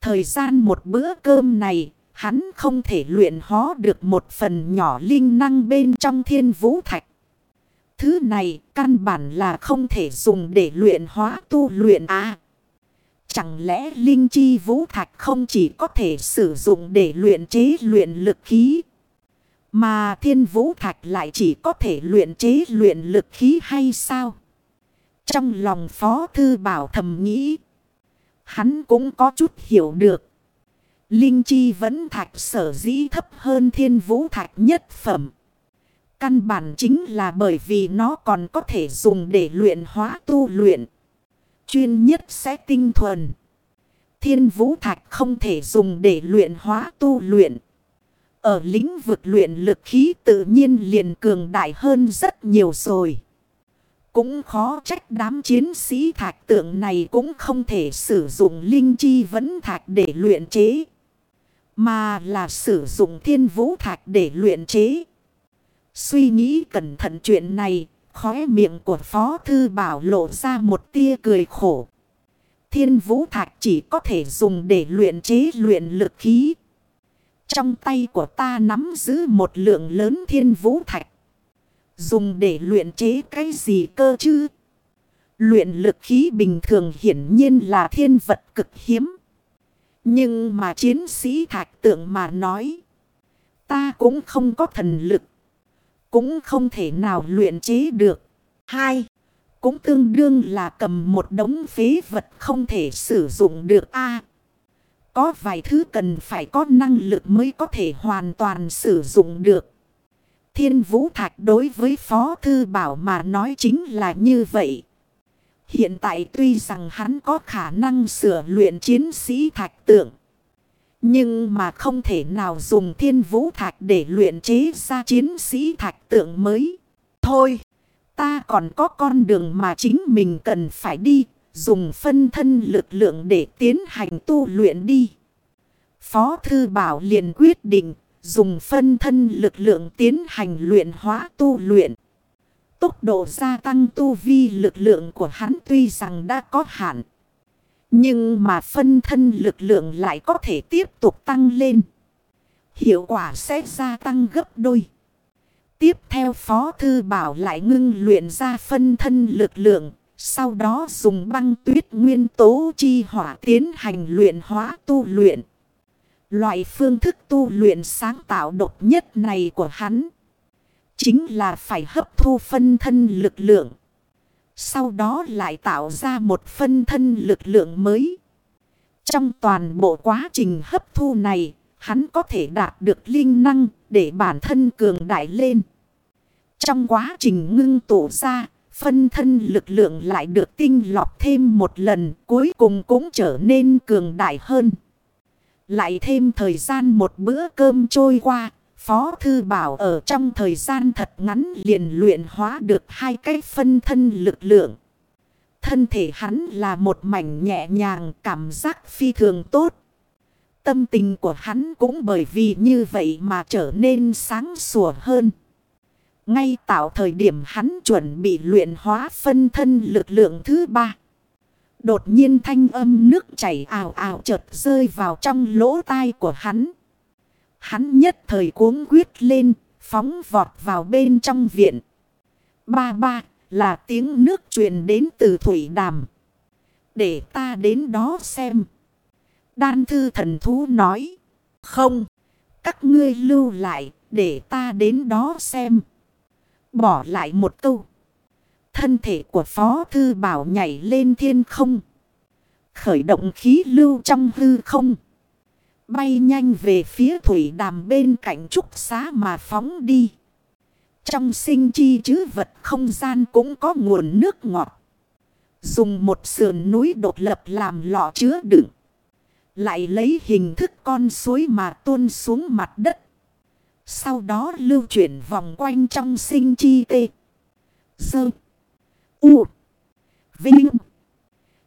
A: Thời gian một bữa cơm này, hắn không thể luyện hóa được một phần nhỏ linh năng bên trong thiên vũ thạch. Thứ này căn bản là không thể dùng để luyện hóa tu luyện à. Chẳng lẽ linh chi vũ thạch không chỉ có thể sử dụng để luyện chế luyện lực khí. Mà thiên vũ thạch lại chỉ có thể luyện chế luyện lực khí hay sao? Trong lòng phó thư bảo thầm nghĩ. Hắn cũng có chút hiểu được. Linh chi vẫn thạch sở dĩ thấp hơn thiên vũ thạch nhất phẩm. Căn bản chính là bởi vì nó còn có thể dùng để luyện hóa tu luyện. Chuyên nhất sẽ tinh thuần. Thiên vũ thạch không thể dùng để luyện hóa tu luyện. Ở lĩnh vực luyện lực khí tự nhiên liền cường đại hơn rất nhiều rồi. Cũng khó trách đám chiến sĩ thạch tượng này cũng không thể sử dụng linh chi vẫn thạch để luyện chế. Mà là sử dụng thiên vũ thạch để luyện chế. Suy nghĩ cẩn thận chuyện này, khóe miệng của Phó Thư Bảo lộ ra một tia cười khổ. Thiên vũ thạch chỉ có thể dùng để luyện chế luyện lực khí. Trong tay của ta nắm giữ một lượng lớn thiên vũ thạch. Dùng để luyện chế cái gì cơ chứ? Luyện lực khí bình thường hiển nhiên là thiên vật cực hiếm. Nhưng mà chiến sĩ thạch tượng mà nói. Ta cũng không có thần lực. Cũng không thể nào luyện chế được. Hai. Cũng tương đương là cầm một đống phế vật không thể sử dụng được a, Có vài thứ cần phải có năng lực mới có thể hoàn toàn sử dụng được. Thiên vũ thạch đối với Phó Thư Bảo mà nói chính là như vậy. Hiện tại tuy rằng hắn có khả năng sửa luyện chiến sĩ thạch tượng. Nhưng mà không thể nào dùng thiên vũ thạch để luyện chế ra chiến sĩ thạch tượng mới. Thôi, ta còn có con đường mà chính mình cần phải đi. Dùng phân thân lực lượng để tiến hành tu luyện đi. Phó Thư Bảo liền quyết định dùng phân thân lực lượng tiến hành luyện hóa tu luyện. Tốc độ gia tăng tu vi lực lượng của hắn tuy rằng đã có hạn. Nhưng mà phân thân lực lượng lại có thể tiếp tục tăng lên. Hiệu quả sẽ gia tăng gấp đôi. Tiếp theo Phó Thư Bảo lại ngưng luyện ra phân thân lực lượng. Sau đó dùng băng tuyết nguyên tố chi hỏa tiến hành luyện hóa tu luyện. Loại phương thức tu luyện sáng tạo độc nhất này của hắn. Chính là phải hấp thu phân thân lực lượng. Sau đó lại tạo ra một phân thân lực lượng mới. Trong toàn bộ quá trình hấp thu này, hắn có thể đạt được linh năng để bản thân cường đại lên. Trong quá trình ngưng tụ ra, phân thân lực lượng lại được tinh lọc thêm một lần, cuối cùng cũng trở nên cường đại hơn. Lại thêm thời gian một bữa cơm trôi qua, Phó Thư Bảo ở trong thời gian thật ngắn liền luyện hóa được hai cái phân thân lực lượng. Thân thể hắn là một mảnh nhẹ nhàng, cảm giác phi thường tốt. Tâm tình của hắn cũng bởi vì như vậy mà trở nên sáng sủa hơn. Ngay tạo thời điểm hắn chuẩn bị luyện hóa phân thân lực lượng thứ ba. Đột nhiên thanh âm nước chảy ảo ảo chợt rơi vào trong lỗ tai của hắn. Hắn nhất thời cuống quyết lên, phóng vọt vào bên trong viện. Ba ba, là tiếng nước truyền đến từ thủy đàm. Để ta đến đó xem. Đan thư thần thú nói. Không, các ngươi lưu lại, để ta đến đó xem. Bỏ lại một câu. Thân thể của Phó Thư Bảo nhảy lên thiên không. Khởi động khí lưu trong hư không. Bay nhanh về phía thủy đàm bên cạnh trúc xá mà phóng đi. Trong sinh chi chứ vật không gian cũng có nguồn nước ngọt. Dùng một sườn núi đột lập làm lọ chứa đựng. Lại lấy hình thức con suối mà tuôn xuống mặt đất. Sau đó lưu chuyển vòng quanh trong sinh chi tê. Sơ. U. Vinh.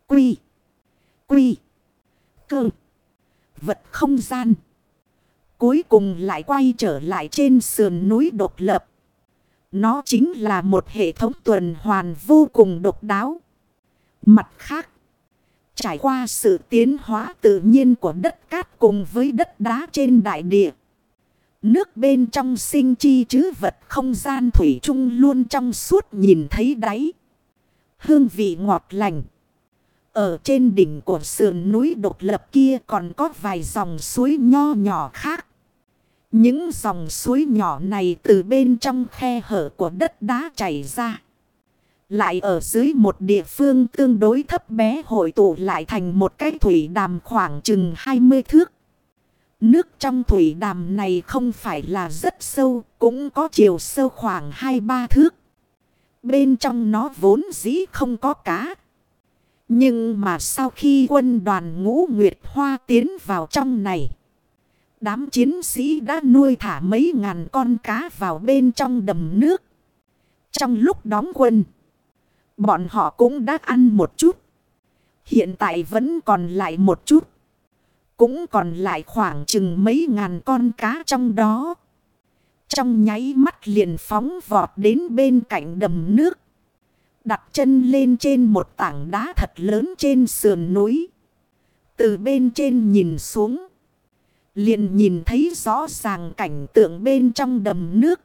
A: Quy. Quy. Cơ. Vật không gian. Cuối cùng lại quay trở lại trên sườn núi độc lập. Nó chính là một hệ thống tuần hoàn vô cùng độc đáo. Mặt khác. Trải qua sự tiến hóa tự nhiên của đất cát cùng với đất đá trên đại địa. Nước bên trong sinh chi chứ vật không gian thủy chung luôn trong suốt nhìn thấy đáy. Hương vị ngọt lành. Ở trên đỉnh của sườn núi độc lập kia còn có vài dòng suối nho nhỏ khác. Những dòng suối nhỏ này từ bên trong khe hở của đất đá chảy ra. Lại ở dưới một địa phương tương đối thấp bé hội tụ lại thành một cái thủy đàm khoảng chừng 20 thước. Nước trong thủy đàm này không phải là rất sâu, cũng có chiều sâu khoảng 2-3 thước. Bên trong nó vốn dĩ không có cá. Nhưng mà sau khi quân đoàn ngũ Nguyệt Hoa tiến vào trong này. Đám chiến sĩ đã nuôi thả mấy ngàn con cá vào bên trong đầm nước. Trong lúc đóng quân. Bọn họ cũng đã ăn một chút. Hiện tại vẫn còn lại một chút. Cũng còn lại khoảng chừng mấy ngàn con cá trong đó. Trong nháy mắt liền phóng vọt đến bên cạnh đầm nước. Đặt chân lên trên một tảng đá thật lớn trên sườn núi. Từ bên trên nhìn xuống. Liền nhìn thấy rõ ràng cảnh tượng bên trong đầm nước.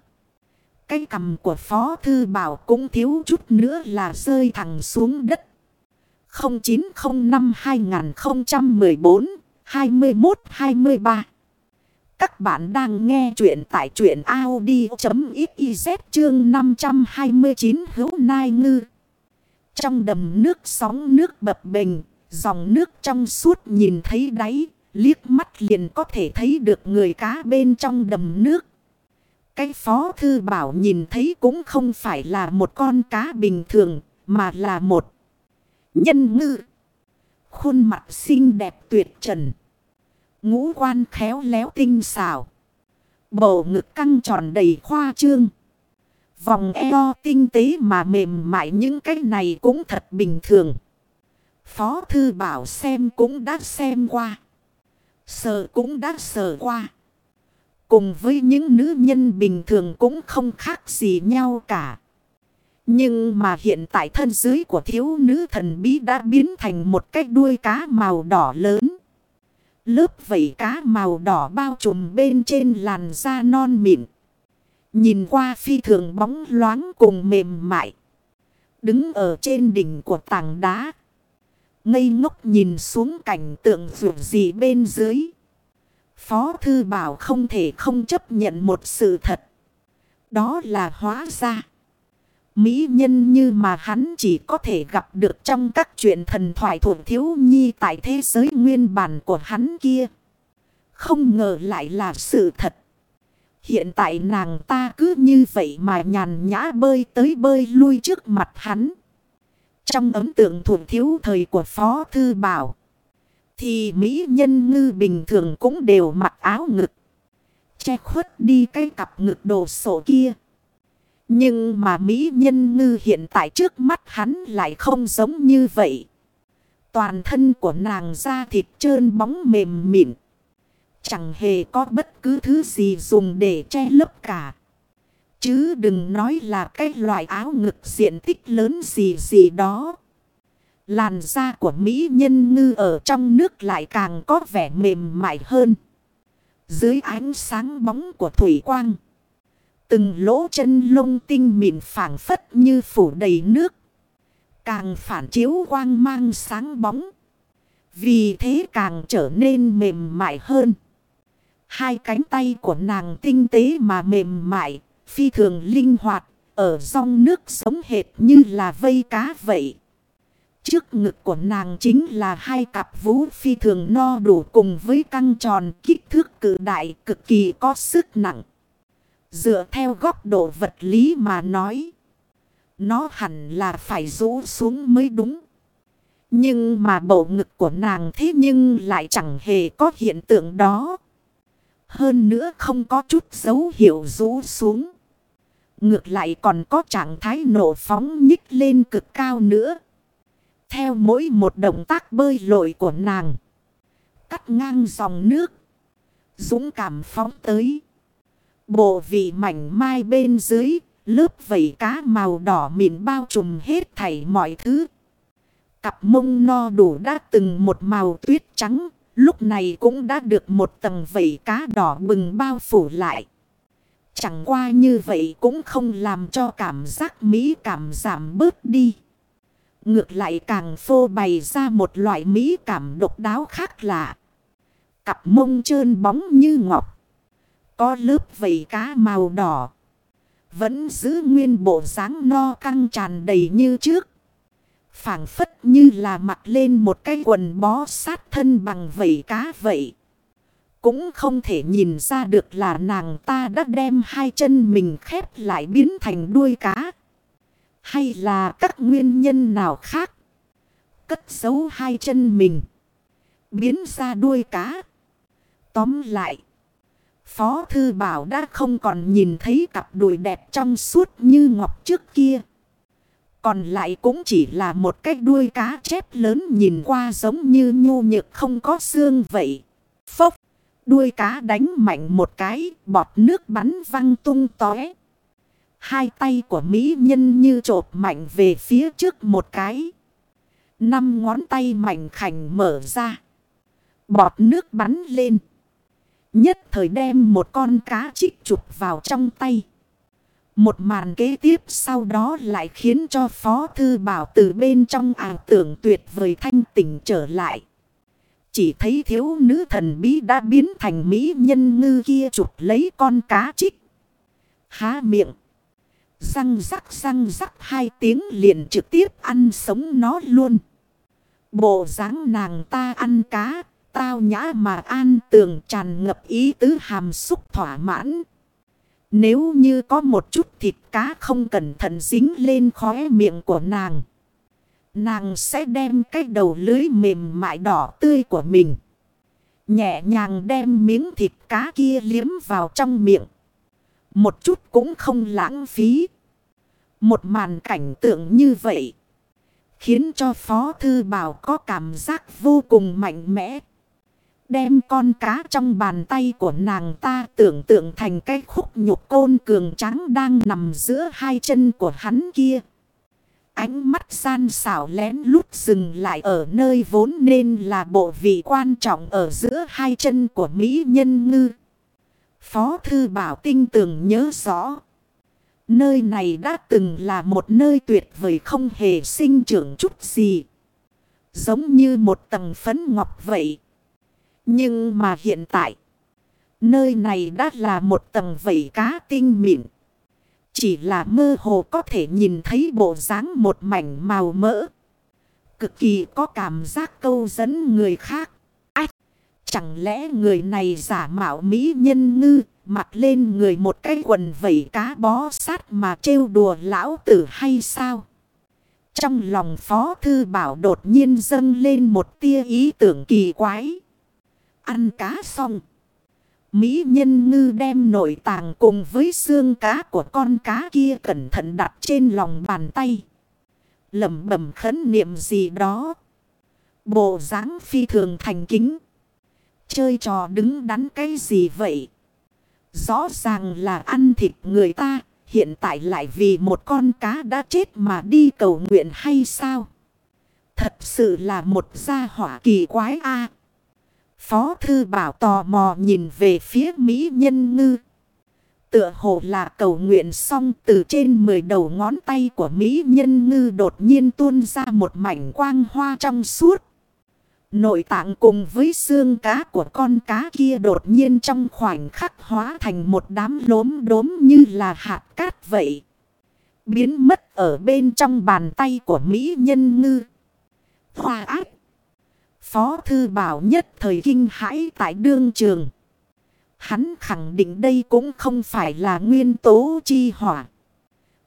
A: Cái cầm của Phó Thư Bảo cũng thiếu chút nữa là rơi thẳng xuống đất. 0905-2014-21-23 các bạn đang nghe chuyện tại chuyện Audi.xyz chương 529 hữu nai ngư. Trong đầm nước sóng nước bập bình, dòng nước trong suốt nhìn thấy đáy, liếc mắt liền có thể thấy được người cá bên trong đầm nước. Cái phó thư bảo nhìn thấy cũng không phải là một con cá bình thường, mà là một nhân ngư. Khuôn mặt xinh đẹp tuyệt trần. Ngũ quan khéo léo tinh xảo. Bầu ngực căng tròn đầy khoa trương. Vòng eo tinh tế mà mềm mại những cái này cũng thật bình thường. Phó thư bảo xem cũng đã xem qua. Sợ cũng đã sợ qua. Cùng với những nữ nhân bình thường cũng không khác gì nhau cả. Nhưng mà hiện tại thân dưới của thiếu nữ thần bí đã biến thành một cái đuôi cá màu đỏ lớn. Lớp vảy cá màu đỏ bao trùm bên trên làn da non mịn. Nhìn qua phi thường bóng loáng cùng mềm mại. Đứng ở trên đỉnh của tảng đá. Ngây ngốc nhìn xuống cảnh tượng vượt gì bên dưới. Phó Thư Bảo không thể không chấp nhận một sự thật. Đó là hóa ra. Mỹ nhân như mà hắn chỉ có thể gặp được trong các chuyện thần thoại thuộc thiếu nhi tại thế giới nguyên bản của hắn kia. Không ngờ lại là sự thật. Hiện tại nàng ta cứ như vậy mà nhàn nhã bơi tới bơi lui trước mặt hắn. Trong ấn tượng thuộc thiếu thời của Phó Thư Bảo. Thì Mỹ nhân ngư bình thường cũng đều mặc áo ngực. Che khuất đi cái cặp ngực đồ sổ kia. Nhưng mà Mỹ nhân ngư hiện tại trước mắt hắn lại không giống như vậy. Toàn thân của nàng da thịt trơn bóng mềm mịn. Chẳng hề có bất cứ thứ gì dùng để che lấp cả. Chứ đừng nói là cái loại áo ngực diện tích lớn gì gì đó. Làn da của Mỹ nhân ngư ở trong nước lại càng có vẻ mềm mại hơn. Dưới ánh sáng bóng của thủy quang. Từng lỗ chân lông tinh mịn phản phất như phủ đầy nước. Càng phản chiếu quang mang sáng bóng. Vì thế càng trở nên mềm mại hơn. Hai cánh tay của nàng tinh tế mà mềm mại, phi thường linh hoạt, ở trong nước sống hệt như là vây cá vậy. Trước ngực của nàng chính là hai cặp vũ phi thường no đủ cùng với căng tròn kích thước cử đại cực kỳ có sức nặng. Dựa theo góc độ vật lý mà nói. Nó hẳn là phải rũ xuống mới đúng. Nhưng mà bộ ngực của nàng thế nhưng lại chẳng hề có hiện tượng đó. Hơn nữa không có chút dấu hiệu rũ xuống. Ngược lại còn có trạng thái nổ phóng nhích lên cực cao nữa. Theo mỗi một động tác bơi lội của nàng. Cắt ngang dòng nước. Dũng cảm phóng tới. Bộ vị mảnh mai bên dưới. Lớp vẩy cá màu đỏ mịn bao trùm hết thảy mọi thứ. Cặp mông no đủ đã từng một màu tuyết trắng. Lúc này cũng đã được một tầng vẩy cá đỏ bừng bao phủ lại. Chẳng qua như vậy cũng không làm cho cảm giác mỹ cảm giảm bớt đi. Ngược lại càng phô bày ra một loại mỹ cảm độc đáo khác lạ. Cặp mông trơn bóng như ngọc. Có lớp vầy cá màu đỏ. Vẫn giữ nguyên bộ dáng no căng tràn đầy như trước. phảng phất như là mặc lên một cái quần bó sát thân bằng vầy cá vậy. Cũng không thể nhìn ra được là nàng ta đã đem hai chân mình khép lại biến thành đuôi cá. Hay là các nguyên nhân nào khác. Cất giấu hai chân mình. Biến ra đuôi cá. Tóm lại. Phó Thư Bảo đã không còn nhìn thấy cặp đùi đẹp trong suốt như ngọc trước kia. Còn lại cũng chỉ là một cái đuôi cá chép lớn nhìn qua giống như nhô nhược không có xương vậy. Phốc. Đuôi cá đánh mạnh một cái, bọt nước bắn văng tung tóe. Hai tay của Mỹ nhân như trộp mạnh về phía trước một cái. Năm ngón tay mảnh khảnh mở ra. Bọt nước bắn lên. Nhất thời đem một con cá trích chụp vào trong tay. Một màn kế tiếp sau đó lại khiến cho Phó Thư Bảo từ bên trong ảo tưởng tuyệt vời thanh tỉnh trở lại. Chỉ thấy thiếu nữ thần bí đã biến thành mỹ nhân ngư kia chụp lấy con cá trích. Há miệng. Răng rắc răng rắc hai tiếng liền trực tiếp ăn sống nó luôn. Bộ dáng nàng ta ăn cá, tao nhã mà an tường tràn ngập ý tứ hàm xúc thỏa mãn. Nếu như có một chút thịt cá không cẩn thận dính lên khóe miệng của nàng. Nàng sẽ đem cái đầu lưới mềm mại đỏ tươi của mình. Nhẹ nhàng đem miếng thịt cá kia liếm vào trong miệng. Một chút cũng không lãng phí. Một màn cảnh tượng như vậy. Khiến cho Phó Thư Bảo có cảm giác vô cùng mạnh mẽ. Đem con cá trong bàn tay của nàng ta tưởng tượng thành cái khúc nhục côn cường trắng đang nằm giữa hai chân của hắn kia. Ánh mắt san xảo lén lút dừng lại ở nơi vốn nên là bộ vị quan trọng ở giữa hai chân của Mỹ nhân ngư. Phó Thư Bảo tinh tường nhớ rõ. Nơi này đã từng là một nơi tuyệt vời không hề sinh trưởng chút gì. Giống như một tầng phấn ngọc vậy. Nhưng mà hiện tại, nơi này đã là một tầng vẩy cá tinh mịn. Chỉ là mơ hồ có thể nhìn thấy bộ dáng một mảnh màu mỡ. Cực kỳ có cảm giác câu dẫn người khác. Ách! Chẳng lẽ người này giả mạo mỹ nhân ngư, mặc lên người một cái quần vẩy cá bó sát mà trêu đùa lão tử hay sao? Trong lòng Phó Thư Bảo đột nhiên dâng lên một tia ý tưởng kỳ quái. Ăn cá xong. Mỹ nhân ngư đem nội tàng cùng với xương cá của con cá kia cẩn thận đặt trên lòng bàn tay. Lẩm bẩm khấn niệm gì đó. Bộ dáng phi thường thành kính. Chơi trò đứng đắn cái gì vậy? Rõ ràng là ăn thịt người ta. Hiện tại lại vì một con cá đã chết mà đi cầu nguyện hay sao? Thật sự là một gia hỏa kỳ quái a Phó Thư Bảo tò mò nhìn về phía Mỹ Nhân Ngư. Tựa hồ là cầu nguyện xong từ trên 10 đầu ngón tay của Mỹ Nhân Ngư đột nhiên tuôn ra một mảnh quang hoa trong suốt. Nội tạng cùng với xương cá của con cá kia đột nhiên trong khoảnh khắc hóa thành một đám lốm đốm như là hạt cát vậy. Biến mất ở bên trong bàn tay của Mỹ Nhân Ngư. Hoa ác. Phó Thư Bảo nhất thời kinh hãi tại đương trường. Hắn khẳng định đây cũng không phải là nguyên tố chi hỏa.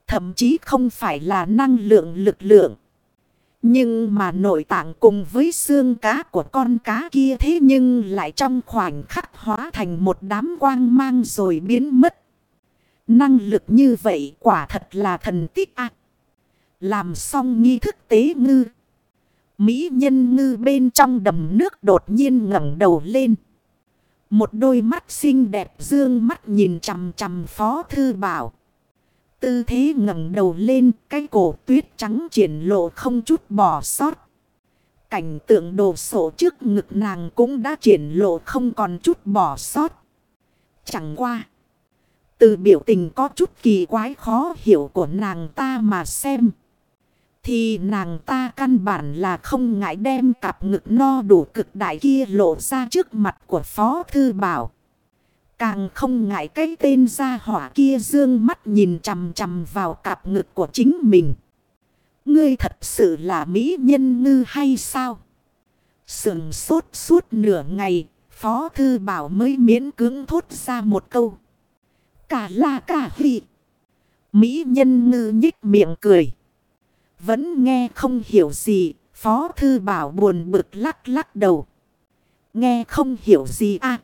A: Thậm chí không phải là năng lượng lực lượng. Nhưng mà nội tạng cùng với xương cá của con cá kia thế nhưng lại trong khoảnh khắc hóa thành một đám quang mang rồi biến mất. Năng lực như vậy quả thật là thần tích ác. Làm xong nghi thức tế ngư. Mỹ nhân ngư bên trong đầm nước đột nhiên ngẩng đầu lên. Một đôi mắt xinh đẹp dương mắt nhìn chằm chằm phó thư bảo. Tư thế ngẩng đầu lên, cái cổ tuyết trắng triển lộ không chút bỏ sót. Cảnh tượng đồ sổ trước ngực nàng cũng đã triển lộ không còn chút bỏ sót. Chẳng qua. Từ biểu tình có chút kỳ quái khó hiểu của nàng ta mà xem. Thì nàng ta căn bản là không ngại đem cặp ngực no đủ cực đại kia lộ ra trước mặt của Phó Thư Bảo. Càng không ngại cái tên gia hỏa kia dương mắt nhìn chầm chầm vào cặp ngực của chính mình. Ngươi thật sự là mỹ nhân ngư hay sao? Sừng sốt suốt nửa ngày, Phó Thư Bảo mới miễn cưỡng thốt ra một câu. Cả là cả vị. Mỹ nhân ngư nhích miệng cười. Vẫn nghe không hiểu gì, Phó Thư Bảo buồn bực lắc lắc đầu. Nghe không hiểu gì à?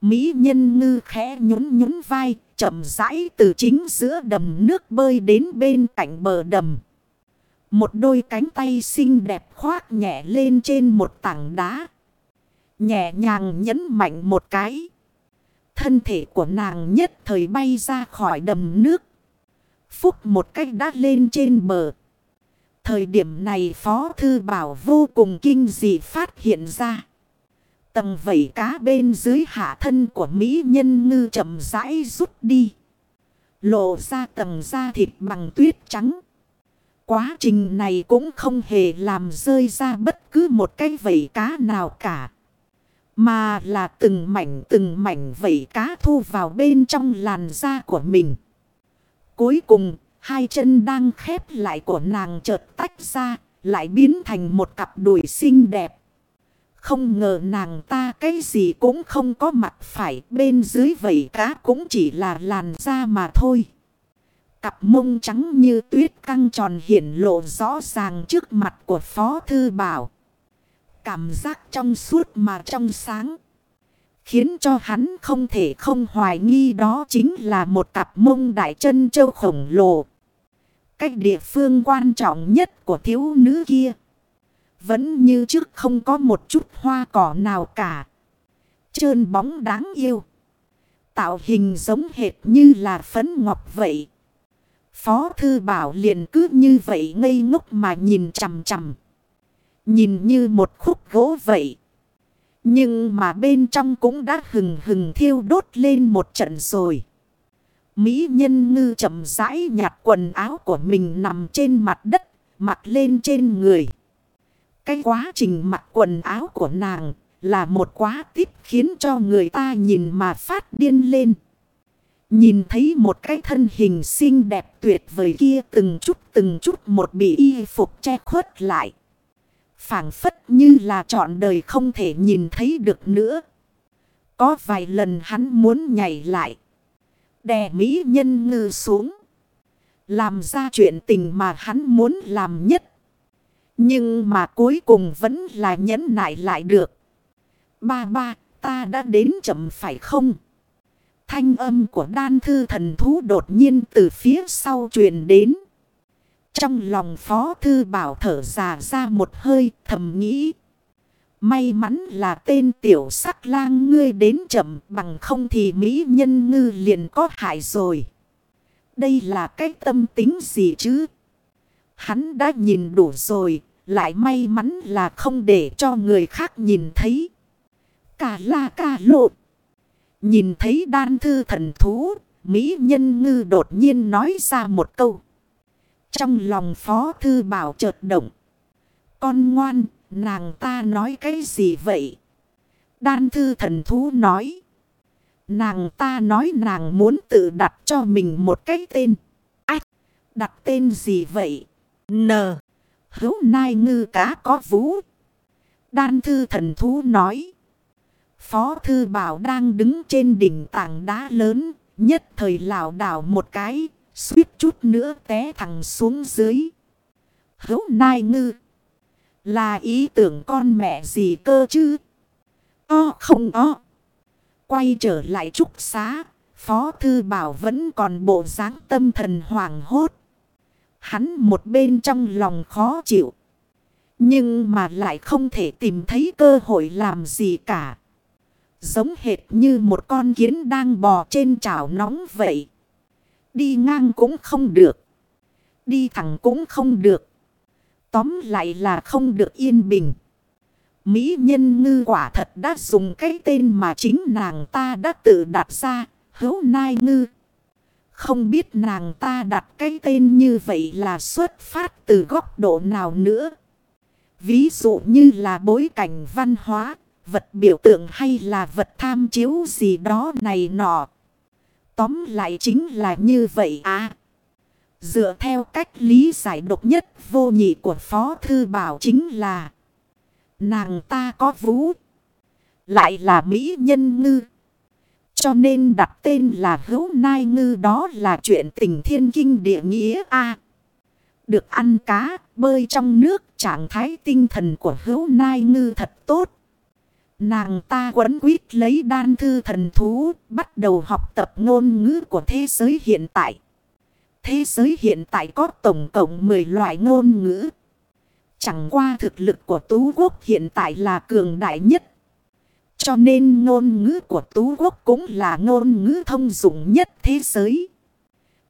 A: Mỹ nhân ngư khẽ nhún nhún vai, chậm rãi từ chính giữa đầm nước bơi đến bên cạnh bờ đầm. Một đôi cánh tay xinh đẹp khoác nhẹ lên trên một tảng đá. Nhẹ nhàng nhấn mạnh một cái. Thân thể của nàng nhất thời bay ra khỏi đầm nước. Phúc một cách đã lên trên bờ. Thời điểm này Phó Thư Bảo vô cùng kinh dị phát hiện ra. Tầng vẩy cá bên dưới hạ thân của Mỹ nhân ngư chậm rãi rút đi. Lộ ra tầng da thịt bằng tuyết trắng. Quá trình này cũng không hề làm rơi ra bất cứ một cái vẩy cá nào cả. Mà là từng mảnh từng mảnh vẩy cá thu vào bên trong làn da của mình. Cuối cùng, hai chân đang khép lại của nàng chợt tách ra, lại biến thành một cặp đùi xinh đẹp. Không ngờ nàng ta cái gì cũng không có mặt phải bên dưới vẩy cá cũng chỉ là làn da mà thôi. Cặp mông trắng như tuyết căng tròn hiển lộ rõ ràng trước mặt của Phó Thư Bảo. Cảm giác trong suốt mà trong sáng. Khiến cho hắn không thể không hoài nghi đó chính là một cặp mông đại chân châu khổng lồ. Cách địa phương quan trọng nhất của thiếu nữ kia. Vẫn như trước không có một chút hoa cỏ nào cả. Trơn bóng đáng yêu. Tạo hình giống hệt như là phấn ngọc vậy. Phó thư bảo liền cứ như vậy ngây ngốc mà nhìn chằm chằm. Nhìn như một khúc gỗ vậy. Nhưng mà bên trong cũng đã hừng hừng thiêu đốt lên một trận rồi. Mỹ nhân ngư chậm rãi nhặt quần áo của mình nằm trên mặt đất, mặc lên trên người. Cái quá trình mặc quần áo của nàng là một quá tiếp khiến cho người ta nhìn mà phát điên lên. Nhìn thấy một cái thân hình xinh đẹp tuyệt vời kia từng chút từng chút một bị y phục che khuất lại. phảng phất như là trọn đời không thể nhìn thấy được nữa. Có vài lần hắn muốn nhảy lại. Đè mỹ nhân ngư xuống. Làm ra chuyện tình mà hắn muốn làm nhất. Nhưng mà cuối cùng vẫn là nhẫn nại lại được. Ba ba, ta đã đến chậm phải không? Thanh âm của đan thư thần thú đột nhiên từ phía sau truyền đến. Trong lòng phó thư bảo thở già ra một hơi thầm nghĩ. May mắn là tên tiểu sắc lang ngươi đến chậm bằng không thì Mỹ nhân ngư liền có hại rồi. Đây là cái tâm tính gì chứ? Hắn đã nhìn đủ rồi, lại may mắn là không để cho người khác nhìn thấy. Cả la cả lộn. Nhìn thấy đan thư thần thú, Mỹ nhân ngư đột nhiên nói ra một câu. Trong lòng phó thư bảo chợt động. Con ngoan, nàng ta nói cái gì vậy? Đan thư thần thú nói. Nàng ta nói nàng muốn tự đặt cho mình một cái tên. Ách, đặt tên gì vậy? N. Hữu nai ngư cá có vú. Đan thư thần thú nói. Phó thư bảo đang đứng trên đỉnh tảng đá lớn. Nhất thời lảo đảo một cái. Suýt chút nữa té thẳng xuống dưới. Hữu nai ngư. Là ý tưởng con mẹ gì cơ chứ? Có không có. Quay trở lại trúc xá. Phó Thư Bảo vẫn còn bộ dáng tâm thần hoàng hốt. Hắn một bên trong lòng khó chịu. Nhưng mà lại không thể tìm thấy cơ hội làm gì cả. Giống hệt như một con kiến đang bò trên chảo nóng vậy. Đi ngang cũng không được. Đi thẳng cũng không được. Tóm lại là không được yên bình. Mỹ nhân ngư quả thật đã dùng cái tên mà chính nàng ta đã tự đặt ra, hấu nai ngư. Không biết nàng ta đặt cái tên như vậy là xuất phát từ góc độ nào nữa. Ví dụ như là bối cảnh văn hóa, vật biểu tượng hay là vật tham chiếu gì đó này nọ. Tóm lại chính là như vậy à. Dựa theo cách lý giải độc nhất vô nhị của Phó Thư Bảo chính là Nàng ta có vũ Lại là Mỹ Nhân Ngư. Cho nên đặt tên là Hữu Nai Ngư đó là chuyện tình thiên kinh địa nghĩa A. Được ăn cá, bơi trong nước trạng thái tinh thần của Hữu Nai Ngư thật tốt. Nàng ta quấn quýt lấy đan thư thần thú, bắt đầu học tập ngôn ngữ của thế giới hiện tại. Thế giới hiện tại có tổng cộng 10 loại ngôn ngữ. Chẳng qua thực lực của Tú Quốc hiện tại là cường đại nhất. Cho nên ngôn ngữ của Tú Quốc cũng là ngôn ngữ thông dụng nhất thế giới.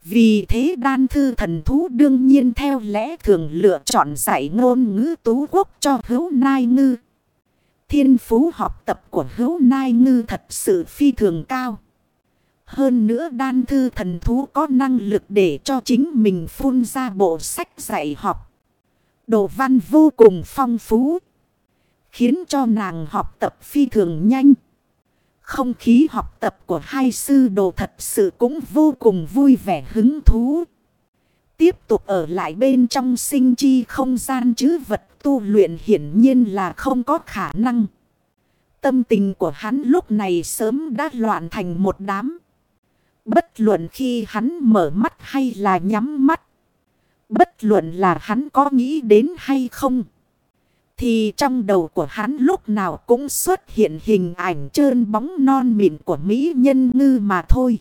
A: Vì thế đan thư thần thú đương nhiên theo lẽ thường lựa chọn dạy ngôn ngữ Tú Quốc cho hữu nai ngư. Thiên phú học tập của hữu nai ngư thật sự phi thường cao. Hơn nữa đan thư thần thú có năng lực để cho chính mình phun ra bộ sách dạy học. Đồ văn vô cùng phong phú. Khiến cho nàng học tập phi thường nhanh. Không khí học tập của hai sư đồ thật sự cũng vô cùng vui vẻ hứng thú. Tiếp tục ở lại bên trong sinh chi không gian chứ vật tu luyện hiển nhiên là không có khả năng. Tâm tình của hắn lúc này sớm đã loạn thành một đám. Bất luận khi hắn mở mắt hay là nhắm mắt. Bất luận là hắn có nghĩ đến hay không. Thì trong đầu của hắn lúc nào cũng xuất hiện hình ảnh trơn bóng non mịn của Mỹ nhân ngư mà thôi.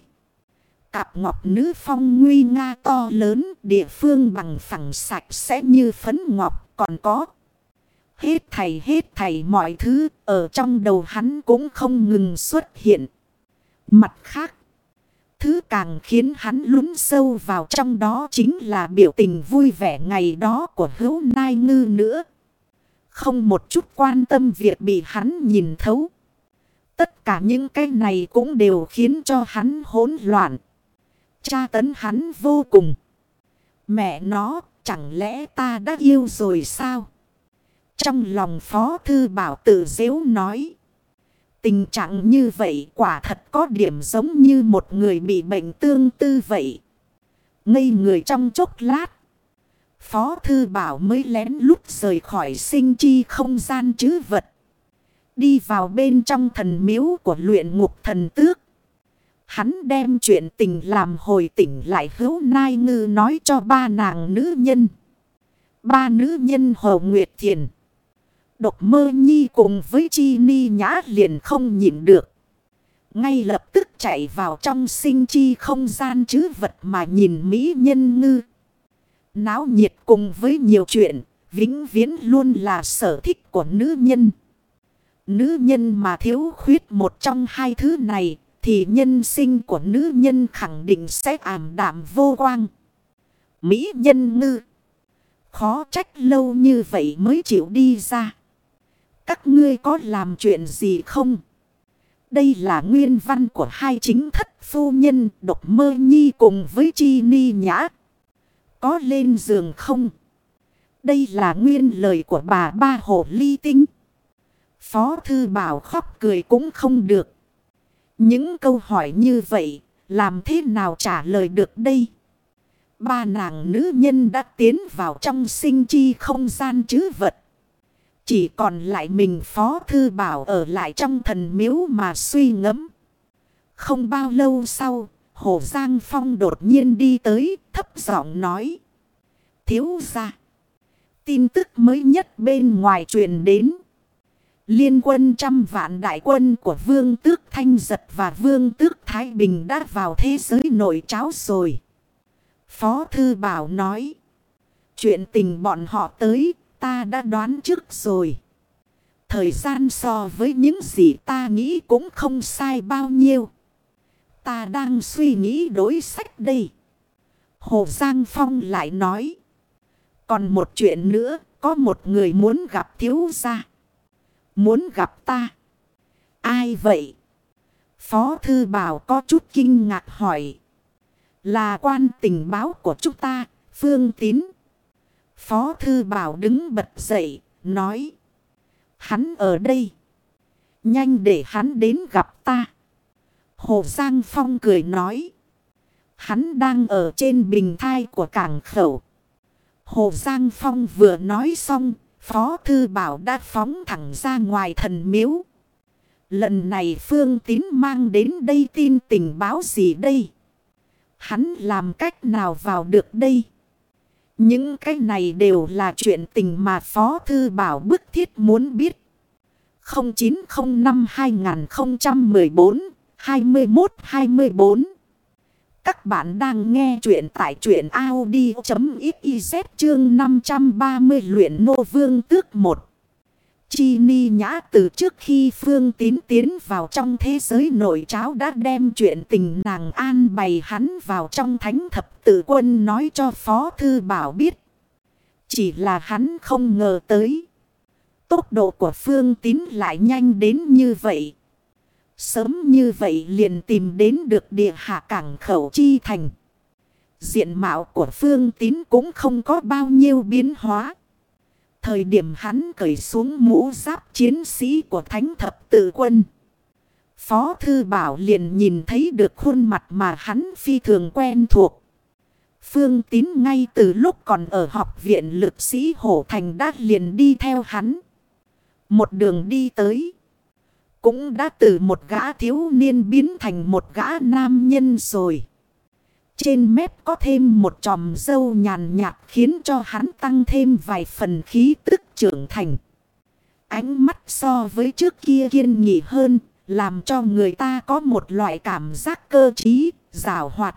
A: Cặp ngọc nữ phong nguy nga to lớn, địa phương bằng phẳng sạch sẽ như phấn ngọc còn có. Hết thầy hết thầy mọi thứ, ở trong đầu hắn cũng không ngừng xuất hiện. Mặt khác. Thứ càng khiến hắn lún sâu vào trong đó chính là biểu tình vui vẻ ngày đó của hữu nai ngư nữa. Không một chút quan tâm việc bị hắn nhìn thấu. Tất cả những cái này cũng đều khiến cho hắn hỗn loạn. Cha tấn hắn vô cùng. Mẹ nó, chẳng lẽ ta đã yêu rồi sao? Trong lòng Phó Thư Bảo tự dễu nói. Tình trạng như vậy quả thật có điểm giống như một người bị bệnh tương tư vậy. Ngây người trong chốc lát. Phó Thư Bảo mới lén lút rời khỏi sinh chi không gian chứ vật. Đi vào bên trong thần miếu của luyện ngục thần tước. Hắn đem chuyện tình làm hồi tỉnh lại hữu nai ngư nói cho ba nàng nữ nhân. Ba nữ nhân Hồ Nguyệt Thiền. Độc mơ nhi cùng với chi ni nhã liền không nhịn được. Ngay lập tức chạy vào trong sinh chi không gian chứ vật mà nhìn Mỹ nhân ngư. Náo nhiệt cùng với nhiều chuyện, vĩnh viễn luôn là sở thích của nữ nhân. Nữ nhân mà thiếu khuyết một trong hai thứ này, thì nhân sinh của nữ nhân khẳng định sẽ ảm đạm vô quang. Mỹ nhân ngư. Khó trách lâu như vậy mới chịu đi ra. Các ngươi có làm chuyện gì không? Đây là nguyên văn của hai chính thất phu nhân độc mơ nhi cùng với chi ni nhã. Có lên giường không? Đây là nguyên lời của bà ba hồ ly tinh. Phó thư bảo khóc cười cũng không được. Những câu hỏi như vậy, làm thế nào trả lời được đây? Ba nàng nữ nhân đã tiến vào trong sinh chi không gian chứ vật. Chỉ còn lại mình Phó Thư Bảo ở lại trong thần miếu mà suy ngẫm. Không bao lâu sau, Hồ Giang Phong đột nhiên đi tới, thấp giọng nói. Thiếu ra. Tin tức mới nhất bên ngoài truyền đến. Liên quân trăm vạn đại quân của Vương Tước Thanh Giật và Vương Tước Thái Bình đã vào thế giới nội cháo rồi. Phó Thư Bảo nói. Chuyện tình bọn họ tới ta đã đoán trước rồi. Thời gian so với những gì ta nghĩ cũng không sai bao nhiêu. Ta đang suy nghĩ đối sách đây. Hồ Giang Phong lại nói. Còn một chuyện nữa, có một người muốn gặp thiếu gia. Muốn gặp ta. Ai vậy? Phó Thư Bảo có chút kinh ngạc hỏi. Là quan tình báo của chúng ta, Phương Tín. Phó Thư Bảo đứng bật dậy, nói. Hắn ở đây. Nhanh để hắn đến gặp ta. Hồ Giang Phong cười nói. Hắn đang ở trên bình thai của cảng khẩu. Hồ Giang Phong vừa nói xong, Phó Thư Bảo đã phóng thẳng ra ngoài thần miếu. Lần này Phương Tín mang đến đây tin tình báo gì đây? Hắn làm cách nào vào được đây? Những cái này đều là chuyện tình mà Phó Thư Bảo bức thiết muốn biết. 0905 2014 21-24 Các bạn đang nghe chuyện tại chuyện Audi.xyz chương 530 luyện nô vương tước 1. Chi ni nhã từ trước khi Phương Tín tiến vào trong thế giới nội cháo đã đem chuyện tình nàng an bày hắn vào trong thánh thập tự quân nói cho Phó Thư Bảo biết. Chỉ là hắn không ngờ tới. Tốc độ của Phương Tín lại nhanh đến như vậy. Sớm như vậy liền tìm đến được địa hạ cảng khẩu chi thành. Diện mạo của Phương Tín cũng không có bao nhiêu biến hóa. Thời điểm hắn cởi xuống mũ giáp chiến sĩ của thánh thập tự quân. Phó Thư Bảo liền nhìn thấy được khuôn mặt mà hắn phi thường quen thuộc. Phương Tín ngay từ lúc còn ở học viện lực sĩ Hổ Thành đã liền đi theo hắn. Một đường đi tới. Cũng đã từ một gã thiếu niên biến thành một gã nam nhân rồi. Trên mép có thêm một tròm dâu nhàn nhạt khiến cho hắn tăng thêm vài phần khí tức trưởng thành. Ánh mắt so với trước kia kiên nghị hơn, làm cho người ta có một loại cảm giác cơ trí, rào hoạt.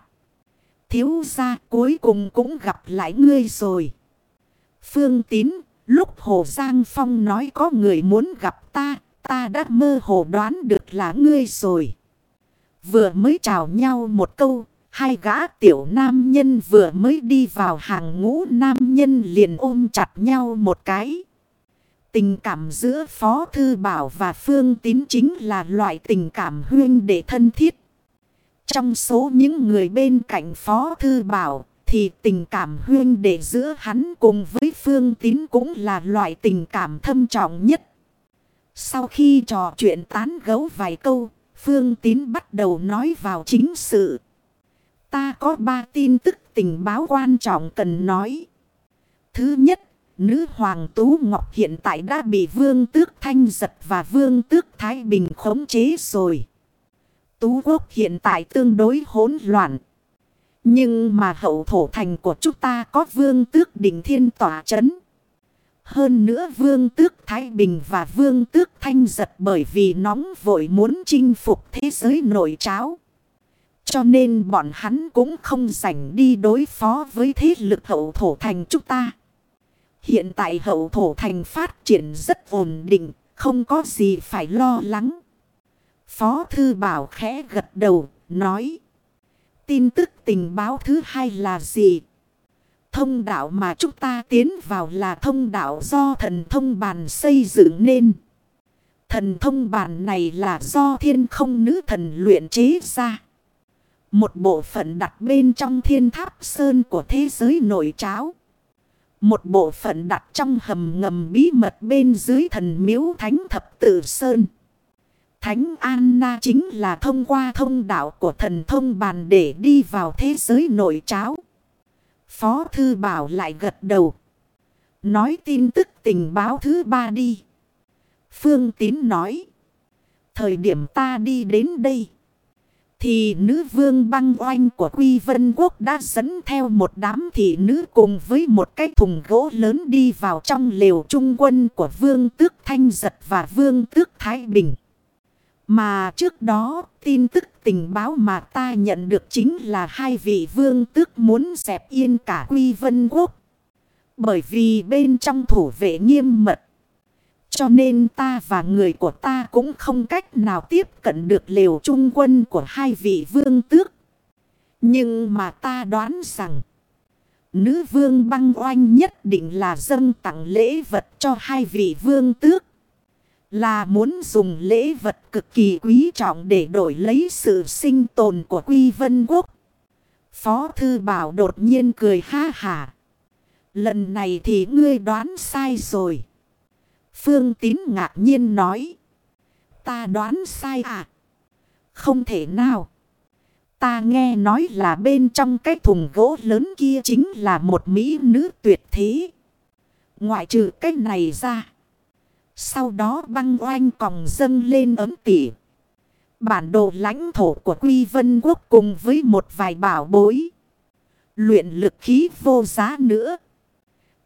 A: Thiếu ra cuối cùng cũng gặp lại ngươi rồi. Phương tín, lúc Hồ Giang Phong nói có người muốn gặp ta, ta đã mơ hồ đoán được là ngươi rồi. Vừa mới chào nhau một câu, hai gã tiểu nam nhân vừa mới đi vào hàng ngũ nam nhân liền ôm chặt nhau một cái. Tình cảm giữa Phó Thư Bảo và Phương Tín chính là loại tình cảm huyên để thân thiết. Trong số những người bên cạnh Phó Thư Bảo thì tình cảm huyên để giữa hắn cùng với Phương Tín cũng là loại tình cảm thâm trọng nhất. Sau khi trò chuyện tán gấu vài câu, Phương Tín bắt đầu nói vào chính sự. Ta có ba tin tức tình báo quan trọng cần nói. Thứ nhất, nữ hoàng Tú Ngọc hiện tại đã bị Vương Tước Thanh Giật và Vương Tước Thái Bình khống chế rồi. Tú Quốc hiện tại tương đối hỗn loạn. Nhưng mà hậu thổ thành của chúng ta có Vương Tước Đỉnh Thiên tỏa chấn. Hơn nữa vương tước Thái Bình và vương tước Thanh giật bởi vì nóng vội muốn chinh phục thế giới nội tráo. Cho nên bọn hắn cũng không rảnh đi đối phó với thế lực hậu thổ thành chúng ta. Hiện tại hậu thổ thành phát triển rất ổn định, không có gì phải lo lắng. Phó Thư Bảo khẽ gật đầu, nói. Tin tức tình báo thứ hai là gì? Thông đạo mà chúng ta tiến vào là thông đạo do thần thông bàn xây dựng nên. Thần thông bàn này là do thiên không nữ thần luyện chế ra. Một bộ phận đặt bên trong thiên tháp sơn của thế giới nội cháo, Một bộ phận đặt trong hầm ngầm bí mật bên dưới thần miếu thánh thập tự sơn. Thánh Anna chính là thông qua thông đạo của thần thông bàn để đi vào thế giới nội cháo. Phó Thư Bảo lại gật đầu. Nói tin tức tình báo thứ ba đi. Phương Tín nói. Thời điểm ta đi đến đây. Thì nữ vương băng oanh của Quy Vân Quốc đã dẫn theo một đám thị nữ cùng với một cái thùng gỗ lớn đi vào trong lều trung quân của vương tước Thanh Giật và vương tước Thái Bình. Mà trước đó, tin tức tình báo mà ta nhận được chính là hai vị vương tước muốn dẹp yên cả Quy Vân Quốc. Bởi vì bên trong thủ vệ nghiêm mật. Cho nên ta và người của ta cũng không cách nào tiếp cận được liều trung quân của hai vị vương tước. Nhưng mà ta đoán rằng. Nữ vương băng oanh nhất định là dâng tặng lễ vật cho hai vị vương tước. Là muốn dùng lễ vật cực kỳ quý trọng để đổi lấy sự sinh tồn của Quy Vân Quốc. Phó Thư Bảo đột nhiên cười ha hả. Lần này thì ngươi đoán sai rồi. Phương Tín ngạc nhiên nói. Ta đoán sai à? Không thể nào. Ta nghe nói là bên trong cái thùng gỗ lớn kia chính là một mỹ nữ tuyệt thế. Ngoại trừ cái này ra. Sau đó băng oanh còng dâng lên ấm tỉ. Bản đồ lãnh thổ của Quy Vân Quốc cùng với một vài bảo bối. Luyện lực khí vô giá nữa.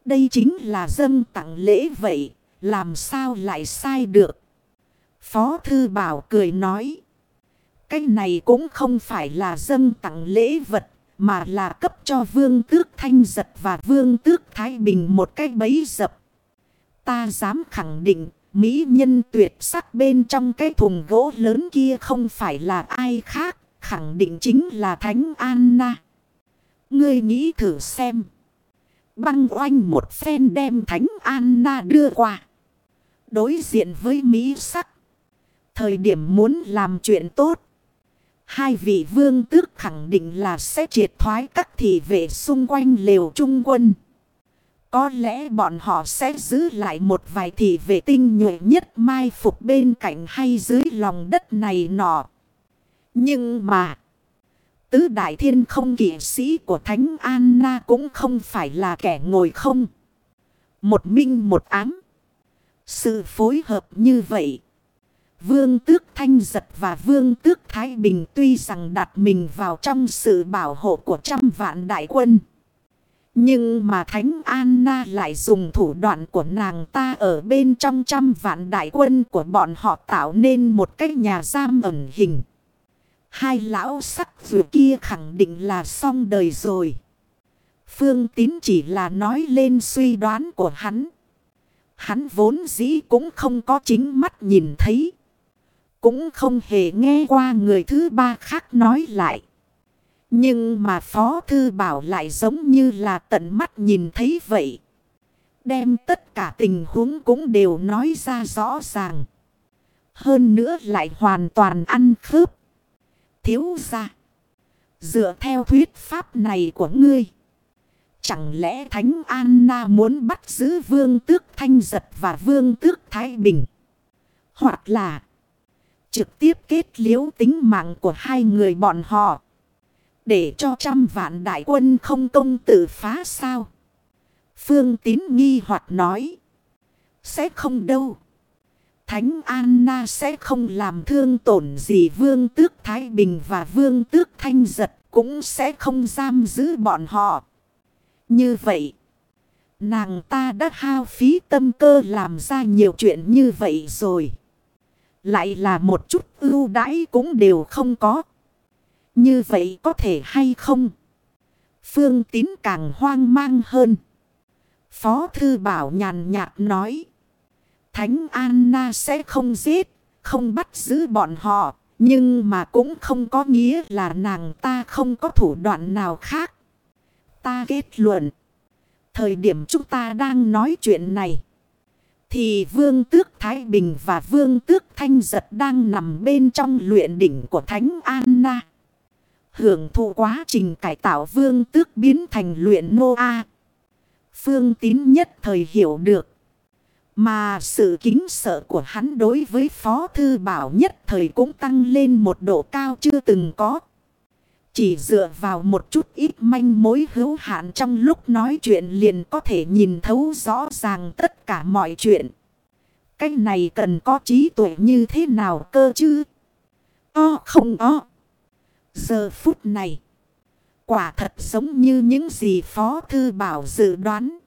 A: Đây chính là dâng tặng lễ vậy. Làm sao lại sai được? Phó Thư Bảo cười nói. Cái này cũng không phải là dâng tặng lễ vật. Mà là cấp cho vương tước thanh giật và vương tước thái bình một cái bấy dập. Ta dám khẳng định, Mỹ nhân tuyệt sắc bên trong cái thùng gỗ lớn kia không phải là ai khác. Khẳng định chính là Thánh Anna. Ngươi nghĩ thử xem. Băng oanh một phen đem Thánh Anna đưa qua. Đối diện với Mỹ sắc. Thời điểm muốn làm chuyện tốt. Hai vị vương tước khẳng định là sẽ triệt thoái các thị vệ xung quanh lều trung quân. Có lẽ bọn họ sẽ giữ lại một vài thị vệ tinh nhuệ nhất mai phục bên cạnh hay dưới lòng đất này nọ. Nhưng mà, tứ đại thiên không kỵ sĩ của Thánh Anna cũng không phải là kẻ ngồi không. Một minh một ám. Sự phối hợp như vậy. Vương tước Thanh Giật và Vương tước Thái Bình tuy rằng đặt mình vào trong sự bảo hộ của trăm vạn đại quân. Nhưng mà Thánh Anna lại dùng thủ đoạn của nàng ta ở bên trong trăm vạn đại quân của bọn họ tạo nên một cái nhà giam ẩn hình. Hai lão sắc vừa kia khẳng định là xong đời rồi. Phương Tín chỉ là nói lên suy đoán của hắn. Hắn vốn dĩ cũng không có chính mắt nhìn thấy. Cũng không hề nghe qua người thứ ba khác nói lại. Nhưng mà Phó Thư Bảo lại giống như là tận mắt nhìn thấy vậy. Đem tất cả tình huống cũng đều nói ra rõ ràng. Hơn nữa lại hoàn toàn ăn khớp. Thiếu ra. Dựa theo thuyết pháp này của ngươi. Chẳng lẽ Thánh Anna muốn bắt giữ vương tước Thanh Giật và vương tước Thái Bình? Hoặc là trực tiếp kết liễu tính mạng của hai người bọn họ. Để cho trăm vạn đại quân không công tự phá sao? Phương Tín nghi hoặc nói. Sẽ không đâu. Thánh Anna sẽ không làm thương tổn gì vương tước Thái Bình và vương tước Thanh Giật cũng sẽ không giam giữ bọn họ. Như vậy, nàng ta đã hao phí tâm cơ làm ra nhiều chuyện như vậy rồi. Lại là một chút ưu đãi cũng đều không có. Như vậy có thể hay không? Phương tín càng hoang mang hơn. Phó thư bảo nhàn nhạt nói. Thánh Anna sẽ không giết, không bắt giữ bọn họ. Nhưng mà cũng không có nghĩa là nàng ta không có thủ đoạn nào khác. Ta kết luận. Thời điểm chúng ta đang nói chuyện này. Thì vương tước Thái Bình và vương tước Thanh Giật đang nằm bên trong luyện đỉnh của Thánh Anna. Hưởng thụ quá trình cải tạo vương tước biến thành luyện nô A. Phương tín nhất thời hiểu được. Mà sự kính sợ của hắn đối với Phó Thư Bảo nhất thời cũng tăng lên một độ cao chưa từng có. Chỉ dựa vào một chút ít manh mối hữu hạn trong lúc nói chuyện liền có thể nhìn thấu rõ ràng tất cả mọi chuyện. Cái này cần có trí tuệ như thế nào cơ chứ? O không o. Giờ phút này. Quả thật giống như những gì Phó Thư Bảo dự đoán.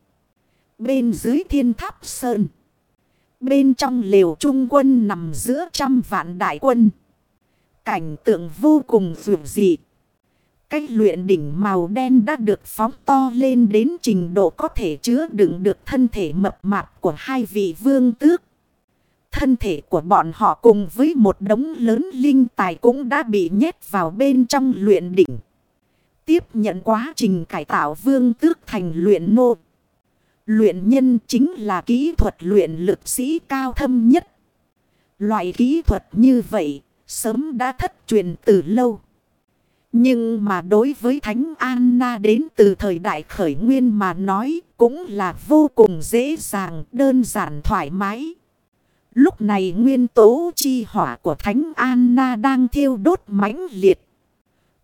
A: Bên dưới thiên tháp sơn. Bên trong liều trung quân nằm giữa trăm vạn đại quân. Cảnh tượng vô cùng vượt dịp. Cách luyện đỉnh màu đen đã được phóng to lên đến trình độ có thể chứa đựng được thân thể mập mạp của hai vị vương tước. Thân thể của bọn họ cùng với một đống lớn linh tài cũng đã bị nhét vào bên trong luyện đỉnh. Tiếp nhận quá trình cải tạo vương tước thành luyện nô. Luyện nhân chính là kỹ thuật luyện lực sĩ cao thâm nhất. Loại kỹ thuật như vậy sớm đã thất truyền từ lâu. Nhưng mà đối với Thánh Anna đến từ thời đại khởi nguyên mà nói cũng là vô cùng dễ dàng, đơn giản thoải mái. Lúc này nguyên tố chi hỏa của Thánh Anna đang thiêu đốt mãnh liệt.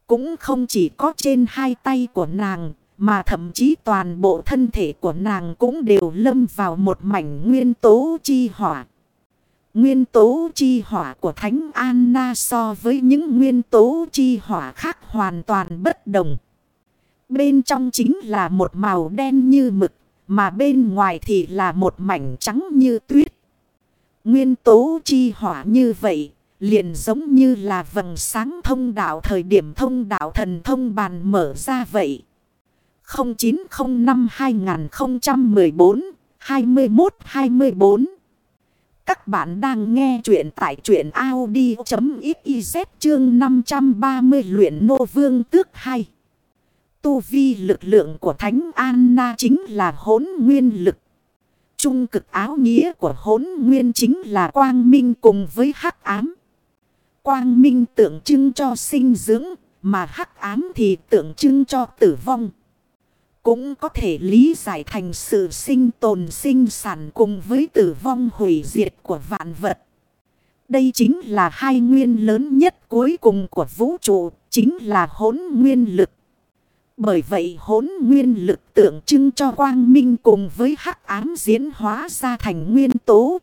A: Cũng không chỉ có trên hai tay của nàng, mà thậm chí toàn bộ thân thể của nàng cũng đều lâm vào một mảnh nguyên tố chi hỏa. Nguyên tố chi hỏa của Thánh Anna so với những nguyên tố chi hỏa khác hoàn toàn bất đồng. Bên trong chính là một màu đen như mực, mà bên ngoài thì là một mảnh trắng như tuyết. Nguyên tố chi hỏa như vậy, liền giống như là vầng sáng thông đạo thời điểm thông đạo thần thông bàn mở ra vậy. 0905 2014 2124 các bạn đang nghe chuyện tại chuyện Audi.xyz chương 530 luyện nô vương tước 2. Tu vi lực lượng của Thánh Anna chính là hốn nguyên lực. Trung cực áo nghĩa của hốn nguyên chính là quang minh cùng với hắc ám. Quang minh tượng trưng cho sinh dưỡng, mà hắc ám thì tượng trưng cho tử vong. Cũng có thể lý giải thành sự sinh tồn sinh sản cùng với tử vong hủy diệt của vạn vật. Đây chính là hai nguyên lớn nhất cuối cùng của vũ trụ, chính là hốn nguyên lực. Bởi vậy hốn nguyên lực tượng trưng cho quang minh cùng với hắc ám diễn hóa ra thành nguyên tố.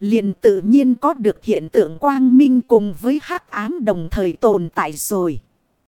A: liền tự nhiên có được hiện tượng quang minh cùng với hắc ám đồng thời tồn tại rồi.